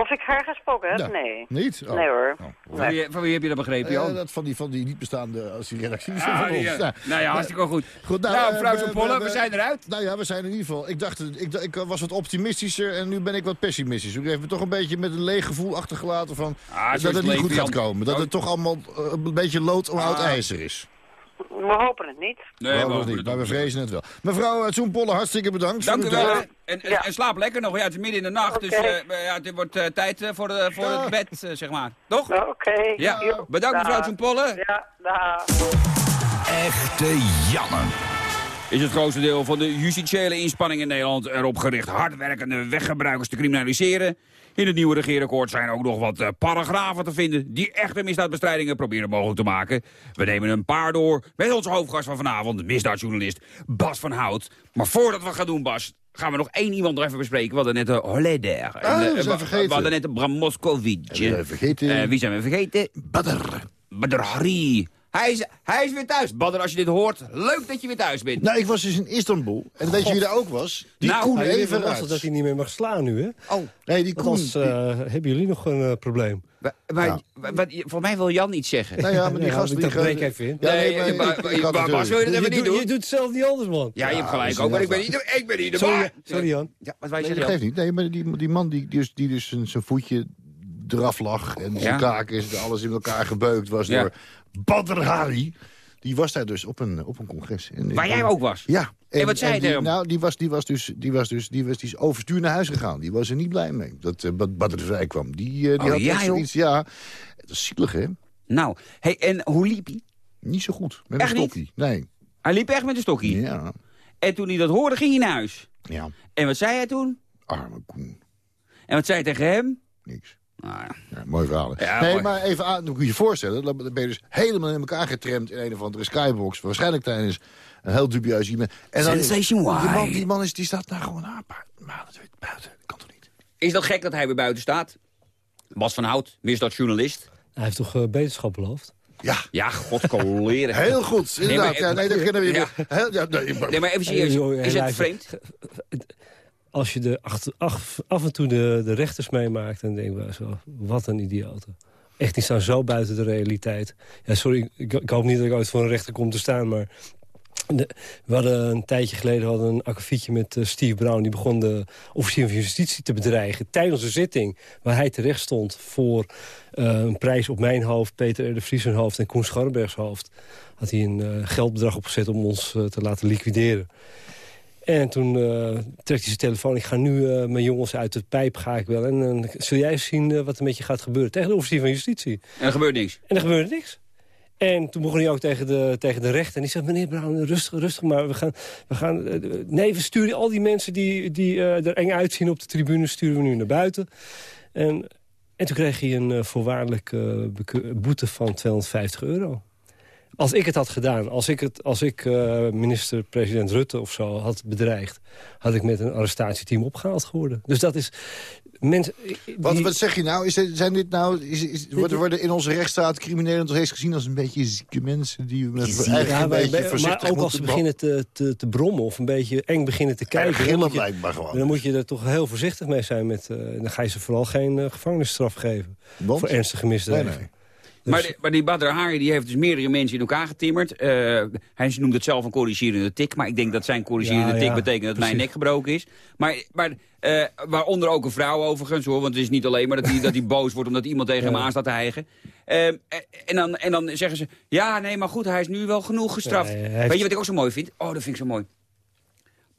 Of ik haar gesproken heb? Ja. Nee. Niet? Oh. Nee hoor. Van wie, van wie heb je dat begrepen, Jan? Eh, dat van die, van die niet bestaande als die redacties Ah, van die, ons. ja. Nou ja, hartstikke goed. Goed, Nou, eh, mevrouw we- Zoepolle, we- we zijn eruit. Nou ja, we zijn in ieder geval. Ik dacht, ik, ik was wat optimistischer en nu ben ik wat pessimistisch. U heeft me toch een beetje met een leeg gevoel achtergelaten van Ah, dat het niet goed gaat komen. Dat Oh. het toch allemaal eh, een beetje lood om oud Ah. ijzer is. We hopen het niet. Nee, we we hopen het niet, maar we vrezen het wel. Mevrouw eh, Zoenpolle, hartstikke bedankt. Dank u wel. En, en, en slaap lekker nog. Ja, het is midden in de nacht, dus eh, ja, het wordt eh, tijd eh, voor, de, voor het bed, eh, zeg maar. Toch? Oké. Ja, bedankt mevrouw dag. Zoenpolle. Ja, dag. Echte Janne. Is het grootste deel van de justitiële inspanningen in Nederland erop gericht hardwerkende weggebruikers te criminaliseren? In het nieuwe regeerakkoord zijn ook nog wat eh, paragrafen te vinden die echte misdaadbestrijdingen proberen mogelijk te maken. We nemen een paar door met onze hoofdgast van vanavond, misdaadjournalist Bas van Hout. Maar voordat we gaan doen, Bas, gaan we nog één iemand nog even bespreken. We hadden net de Holleder. Ah, En, eh, we zijn we- vergeten. We hadden net de Bram Moskovic. En we zijn vergeten. Eh, wie zijn we vergeten? Badr. Badr Hari. Hij is, hij is weer thuis. Badr, als je dit hoort, leuk dat je weer thuis bent. Nou, ik was dus in Istanbul. En weet je wie daar ook was? Die Nou, Koen Nou, even lastig dat hij niet meer mag slaan nu, hè? Oh, Nee, die Koen. Anders eh, hebben jullie nog een eh, probleem. Maar, maar, Ja. maar- maar- voor mij wil Jan iets zeggen. Nou ja, maar die Nee, gast... die breek even in. Ja, Nee, nee, maar maar- ik- dus. wil je dat je, even niet doet, doen? je doet het zelf niet anders, man. Ja, je hebt gelijk ook, maar ik ben niet, ik ben niet de Sorry, sorry, Jan. Ja, wat wij zeggen, geeft niet. Nee, maar die, die man die, dus, die dus zijn, voetje eraf lag en zijn Ja. kaak is alles in elkaar gebeukt was door Badr Hari. Die was daar dus op een, op een congres. En Waar jij ook was? Ja. En wat zei hij? Nou, die was, die was dus, die was dus, die was, die is overstuur naar huis gegaan. Die was er niet blij mee dat uh, Badr vrij kwam. Die, eh, die Oh, had ja, zoiets, ja. Dat is zielig, hè? Nou, hey, en hoe liep hij? Niet zo goed. Met Echt een niet? stokkie. Nee. Hij liep echt met een stokje. Ja. En toen hij dat hoorde, ging hij naar huis. Ja. En wat zei hij toen? Arme Koen. En wat zei hij tegen hem? Niks. Nou ja. Ja, mooi verhaal. Ja, nee, mooi. maar even aan, dan kun je je voorstellen. Dan ben je dus helemaal in elkaar getremd in een of andere skybox. Waarschijnlijk tijdens een heel dubieus event. En dan, Sensation die man, why? die man is, die staat daar gewoon aan. Maar, maar dat weet buiten. Dat kan toch niet? Is dat gek dat hij weer buiten staat? Bas van Hout, misdaadjournalist. Hij heeft toch eh, beterschap beloofd? Ja. Ja, godkoleren. Heel goed. Nee, Inderdaad. maar- ja, nee, dat kunnen we Ja. weer. Heel, ja, nee, maar- Nee, maar even serieus. Is het vreemd? Als je de af, en toe de, rechters meemaakt... dan denk zo, wat een idioten. Echt, die staan zo buiten de realiteit. Ja, sorry, ik, hoop niet dat ik ooit voor een rechter kom te staan... maar we hadden een tijdje geleden hadden een akkefietje met eh, Steve Brown. Die begon de officier van justitie te bedreigen tijdens een zitting... waar hij terecht stond voor eh, een prijs op mijn hoofd... Peter R. de Vries hoofd en Koen Scharrenbergs hoofd. Had hij een eh, geldbedrag opgezet om ons te laten liquideren. En toen eh, trekt hij zijn telefoon. Ik ga nu eh, mijn jongens uit de pijp, ga ik wel. En dan zul jij zien eh, wat er met je gaat gebeuren. Tegen de officier van justitie. En er gebeurt niks. En er gebeurde niks. En toen begon hij ook tegen de, tegen de rechter. En die zei, meneer Brown, rustig, rustig maar. We gaan, we gaan, eh, nee, we sturen al die mensen die, die eh, er eng uitzien op de tribune... sturen we nu naar buiten. En, en toen kreeg hij een uh, voorwaardelijke boete van 250 euro. Als ik het had gedaan, als ik, het, als ik eh, minister-president Rutte of zo had bedreigd... had ik met een arrestatieteam opgehaald geworden. Dus dat is... Mensen, Wat, wat zeg je nou? Is zijn dit nou is, is, worden, worden in onze rechtsstaat criminelen nog eens gezien als een beetje zieke mensen die eigenlijk Ja, een maar, beetje maar voorzichtig ook als ze moeten beginnen te, te, te brommen of een beetje eng beginnen te kijken... dan moet je- gewoon. Dan moet je er toch heel voorzichtig mee zijn. Met, eh, dan ga je ze vooral geen eh, gevangenisstraf geven. Voor ernstige misdrijven. Nee, nee. Maar, die- maar die Badr Hari die heeft dus meerdere mensen in elkaar getimmerd. Eh, hij noemt het zelf een corrigerende tik. Maar ik denk dat zijn corrigerende Ja, tik ja, betekent dat mijn nek gebroken is. Maar, maar eh, waaronder ook een vrouw overigens hoor. Want het is niet alleen maar dat hij, dat hij boos wordt omdat iemand tegen hem aan staat te hijgen. Eh, en, dan, en dan zeggen ze, ja nee maar goed hij is nu wel genoeg gestraft. Heeft- Weet je wat ik ook zo mooi vind? Oh dat vind ik zo mooi.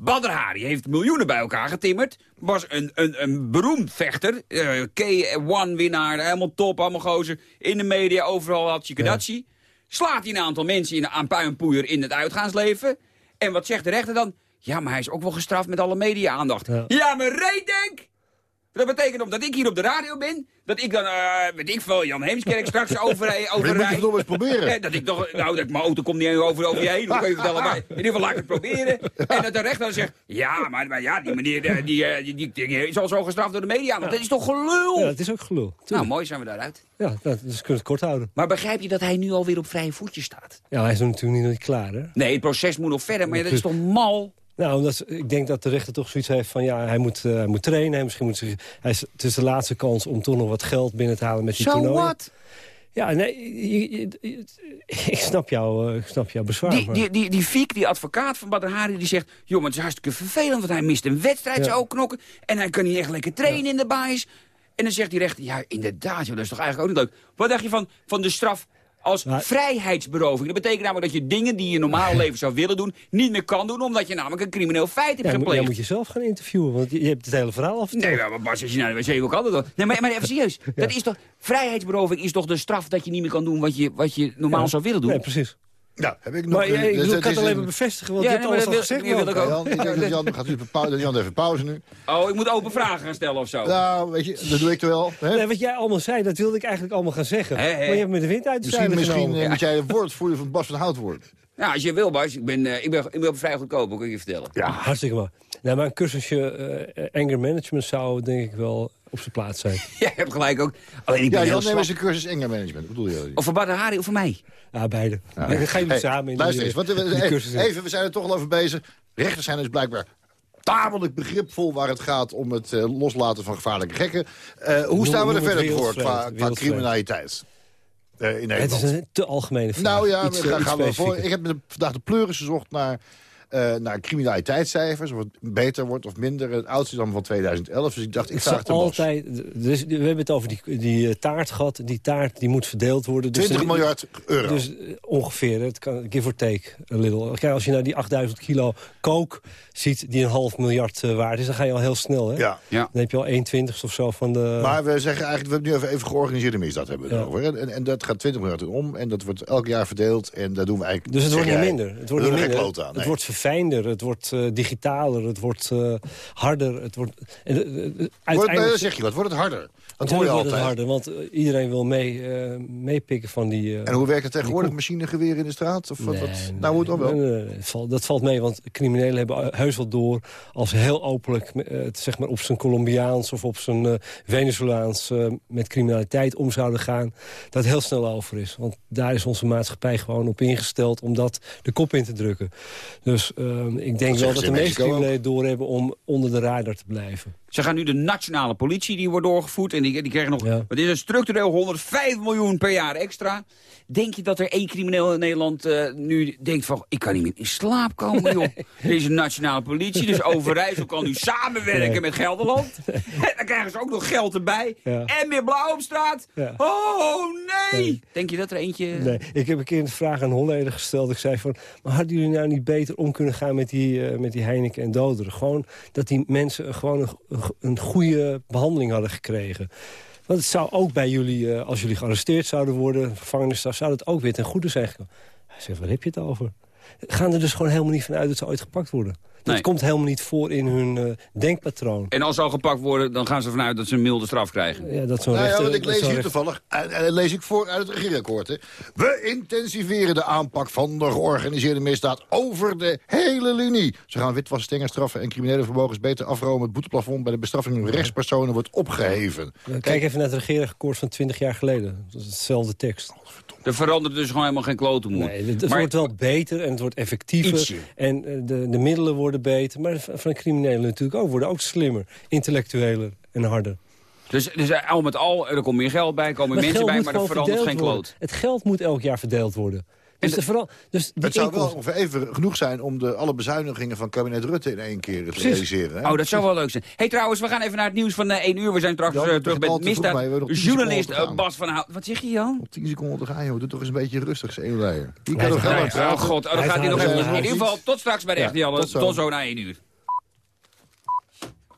Badr Hari heeft miljoenen bij elkaar getimmerd. Was een, een, een beroemd vechter. eh, K1-winnaar, helemaal top, allemaal gozer. In de media, overal had je kadachi. Slaat hij een aantal mensen in, aan puinpoeier in het uitgaansleven. En wat zegt de rechter dan? Ja, maar hij is ook wel gestraft met alle media-aandacht. Ja, maar reetdenk! Dat betekent omdat ik hier op de radio ben, dat ik dan, eh weet ik veel, Jan Heemskerk straks overrij. Maar dit moet je nog eens proberen. Eh, dat ik toch, nou, dat mijn auto komt niet over, over je heen, dat je vertellen. Maar in ieder geval laat ik het proberen. En dat de rechter dan zegt, ja, maar, maar ja, die meneer, eh, die, die, die, die is al zo gestraft door de media. Want dat is toch gelul? Ja, het is ook gelul. nou, mooi zijn we daaruit. Ja, nou, dus kunnen het kort houden. Maar begrijp je dat hij nu alweer op vrije voetjes staat? Ja, hij is natuurlijk niet, niet klaar, hè? Nee, het proces moet nog verder, maar dat is toch mal? Nou, omdat, ik denk dat de rechter toch zoiets heeft van... ja, hij moet, eh, hij moet trainen, hij, misschien moet zich, hij is, het is de laatste kans om toch nog wat geld binnen te halen met die So toernooien. what? Ja, nee, je- je- je- ik snap, jou, eh, ik snap jouw bezwaar. Die, maar- die, die, die Fiek, die advocaat van Badr Hari, die zegt... joh, het is hartstikke vervelend, want hij mist een wedstrijd, Ja. ook knokken... en hij kan niet echt lekker trainen in de baas. En dan zegt die rechter, ja, inderdaad, joh, dat is toch eigenlijk ook niet leuk. Wat dacht je van, van de straf als vrijheidsberoving? Dat betekent namelijk dat je dingen die je in normaal leven zou willen doen... niet meer kan doen, omdat je namelijk een crimineel feit hebt ja, gepleegd. jij moet je zelf gaan interviewen, want je, je hebt het hele verhaal al verteld. Nee, maar Bas, als je naar de wc ook altijd. Nee, maar, maar even serieus. Dat is toch, vrijheidsberoving is toch de straf dat je niet meer kan doen wat je, wat je normaal Ja. zou willen doen? Nee, precies. Ja, heb ik nog... Maar ja, ik, dus kan het alleen een- maar bevestigen, want Ja, je hebt maar alles dat al wil- gezegd. dat wil ik man. ook. Jan, ik denk dat Jan gaat even pauze, Jan even pauze nu. Oh, ik moet open vragen gaan stellen of zo. Nou, weet je, dat doe ik toch wel. Hè? Nee, wat jij allemaal zei, dat wilde ik eigenlijk allemaal gaan zeggen. Maar je hebt me de wind uit de Misschien, zeilen misschien eh, moet jij een woordvoerder van Bas van Hout worden. Ja, als je wil, Bas. Ik ben, eh, ik ben, ik ben vrij goedkoop, kan ik je vertellen. Ja, hartstikke mooi. Nou, maar een cursusje eh, anger management zou denk ik wel op zijn plaats zijn. Jij hebt gelijk ook. Alleen ik ben Ja, heel slap. een cursus Enger Management. Wat bedoel je? Of voor Badr Hari of voor mij. Ja, beide. Ja. Dan gaan jullie Hey, samen in Luister die, eens, wat, die even, cursus in. even, we zijn er toch al over bezig. Rechters zijn dus blijkbaar tamelijk begripvol waar het gaat om het eh, loslaten van gevaarlijke gekken. Eh, hoe staan we er het verder voor qua, criminaliteit eh, in Het Nederland? is een te algemene vraag. Nou ja, Iets, eh, gaan, iets gaan we voor. Ik heb vandaag de pleuris gezocht naar, eh, naar criminaliteitscijfers. Of het beter wordt of minder. Het oudste is dan van 2011. Dus ik dacht, ik vraag zal het altijd, dus, we hebben het over die, die eh, taart gehad. Die taart die moet verdeeld worden. Dus 20 er- miljard euro. Dus eh, ongeveer, het kan give or take a little. Kijk, als je naar die 8000 kilo kook ziet die een half miljard waard is... dan ga je al heel snel, hè? Ja. Ja. Dan heb je al 1 twintigste of zo van de... Maar we zeggen eigenlijk, we hebben nu even, even georganiseerde misdaad hebben we het Ja. over. En, en dat gaat 20 miljard om en dat wordt elk jaar verdeeld. En daar doen we eigenlijk... Dus het wordt niet jij, minder. Het wordt, niet er minder. aan. het wordt verfijnder, het wordt eh, digitaler, het wordt eh, harder. Het wordt, eh, uiteindelijk zeg je wat, wordt het harder? Dat hoor je Natuurlijk wordt altijd. het harder, want iedereen wil mee, meepikken van die... En hoe werkt het tegenwoordig? Machinegeweer in de straat? Of wat, wat? Nee, Nou, hoe dan wel? Nee, nee, nee, het valt- dat valt mee, want criminelen hebben heus wel door... als ze heel openlijk eh, zeg maar op zijn Colombiaans of op zijn Venezolaans... met criminaliteit om zouden gaan, dat het heel snel over is. Want daar is onze maatschappij gewoon op ingesteld... om dat de kop in te drukken. Dus eh, ik denk wel dat de meeste criminelen doorhebben... om onder de radar te blijven. Ze gaan nu de nationale politie, die wordt doorgevoerd. En die, die krijgen nog, Ja. wat is het, structureel 105 miljoen per jaar extra. Denk je dat er één crimineel in Nederland eh, nu denkt van... ik kan niet meer in slaap komen, joh. Deze nationale politie, dus Overijssel kan nu samenwerken Nee. met Gelderland. En dan krijgen ze ook nog geld erbij. Ja. En meer blauw op straat. Ja. Oh, nee. Nee. Denk je dat er eentje... Nee, ik heb een keer een vraag aan Holleder gesteld. Ik zei van, maar hadden jullie nou niet beter om kunnen gaan met die, eh, met die Heineken en Doderen? Gewoon dat die mensen gewoon een, een goede behandeling hadden gekregen. Want het zou ook bij jullie, eh, als jullie gearresteerd zouden worden... gevangenisstraf, zou het ook weer ten goede zijn gekomen. Hij zegt, waar heb je het over? Gaan er dus gewoon helemaal niet vanuit dat ze ooit gepakt worden. Dat Nee. komt helemaal niet voor in hun eh, denkpatroon. En als ze al gepakt worden, dan gaan ze vanuit dat ze een milde straf krijgen. Ja, dat zo'n Nou ja, want ik dat lees hier toevallig, en, en dat lees ik voor uit het regeerakkoord. Hè. We intensiveren de aanpak van de georganiseerde misdaad over de hele linie. Ze gaan witwassen straffen en criminele vermogens beter afromen. Het boeteplafond bij de bestraffing van rechtspersonen wordt opgeheven. Kijk even naar het regeerakkoord van 20 jaar geleden. Dat is hetzelfde tekst. Er verandert dus gewoon helemaal geen klote. Nee, het, Maar- wordt wel beter en het wordt effectiever. Ietsje. En eh, de, de middelen worden beter. Maar van de criminelen natuurlijk ook. Worden ook slimmer, intellectueler en harder. Dus, dus eh, al met al, er komt meer geld bij, komen Maar mensen bij, maar er verandert geen kloot. Het geld moet elk jaar verdeeld worden. Dus, de, vooral, dus die Het zou wel ongeveer even genoeg zijn om de, alle bezuinigingen van kabinet Rutte in één keer te Precies. realiseren. Hè? Oh, dat zou wel leuk zijn. hey, trouwens, we gaan even naar het nieuws van eh 1 uur. We zijn straks Jan, eh, het terug met misdaadjournalist te eh. Bas van Hout. Wat zeg je, Jan? Op 10 seconden te gaan, joh. Doe toch eens een beetje rustig. Die Nee, kan nog nee, gaan oh god, oh, dan gaat hij nog even. In ieder geval, tot straks bij de Ja, echte zo. Tot zo na 1 uur.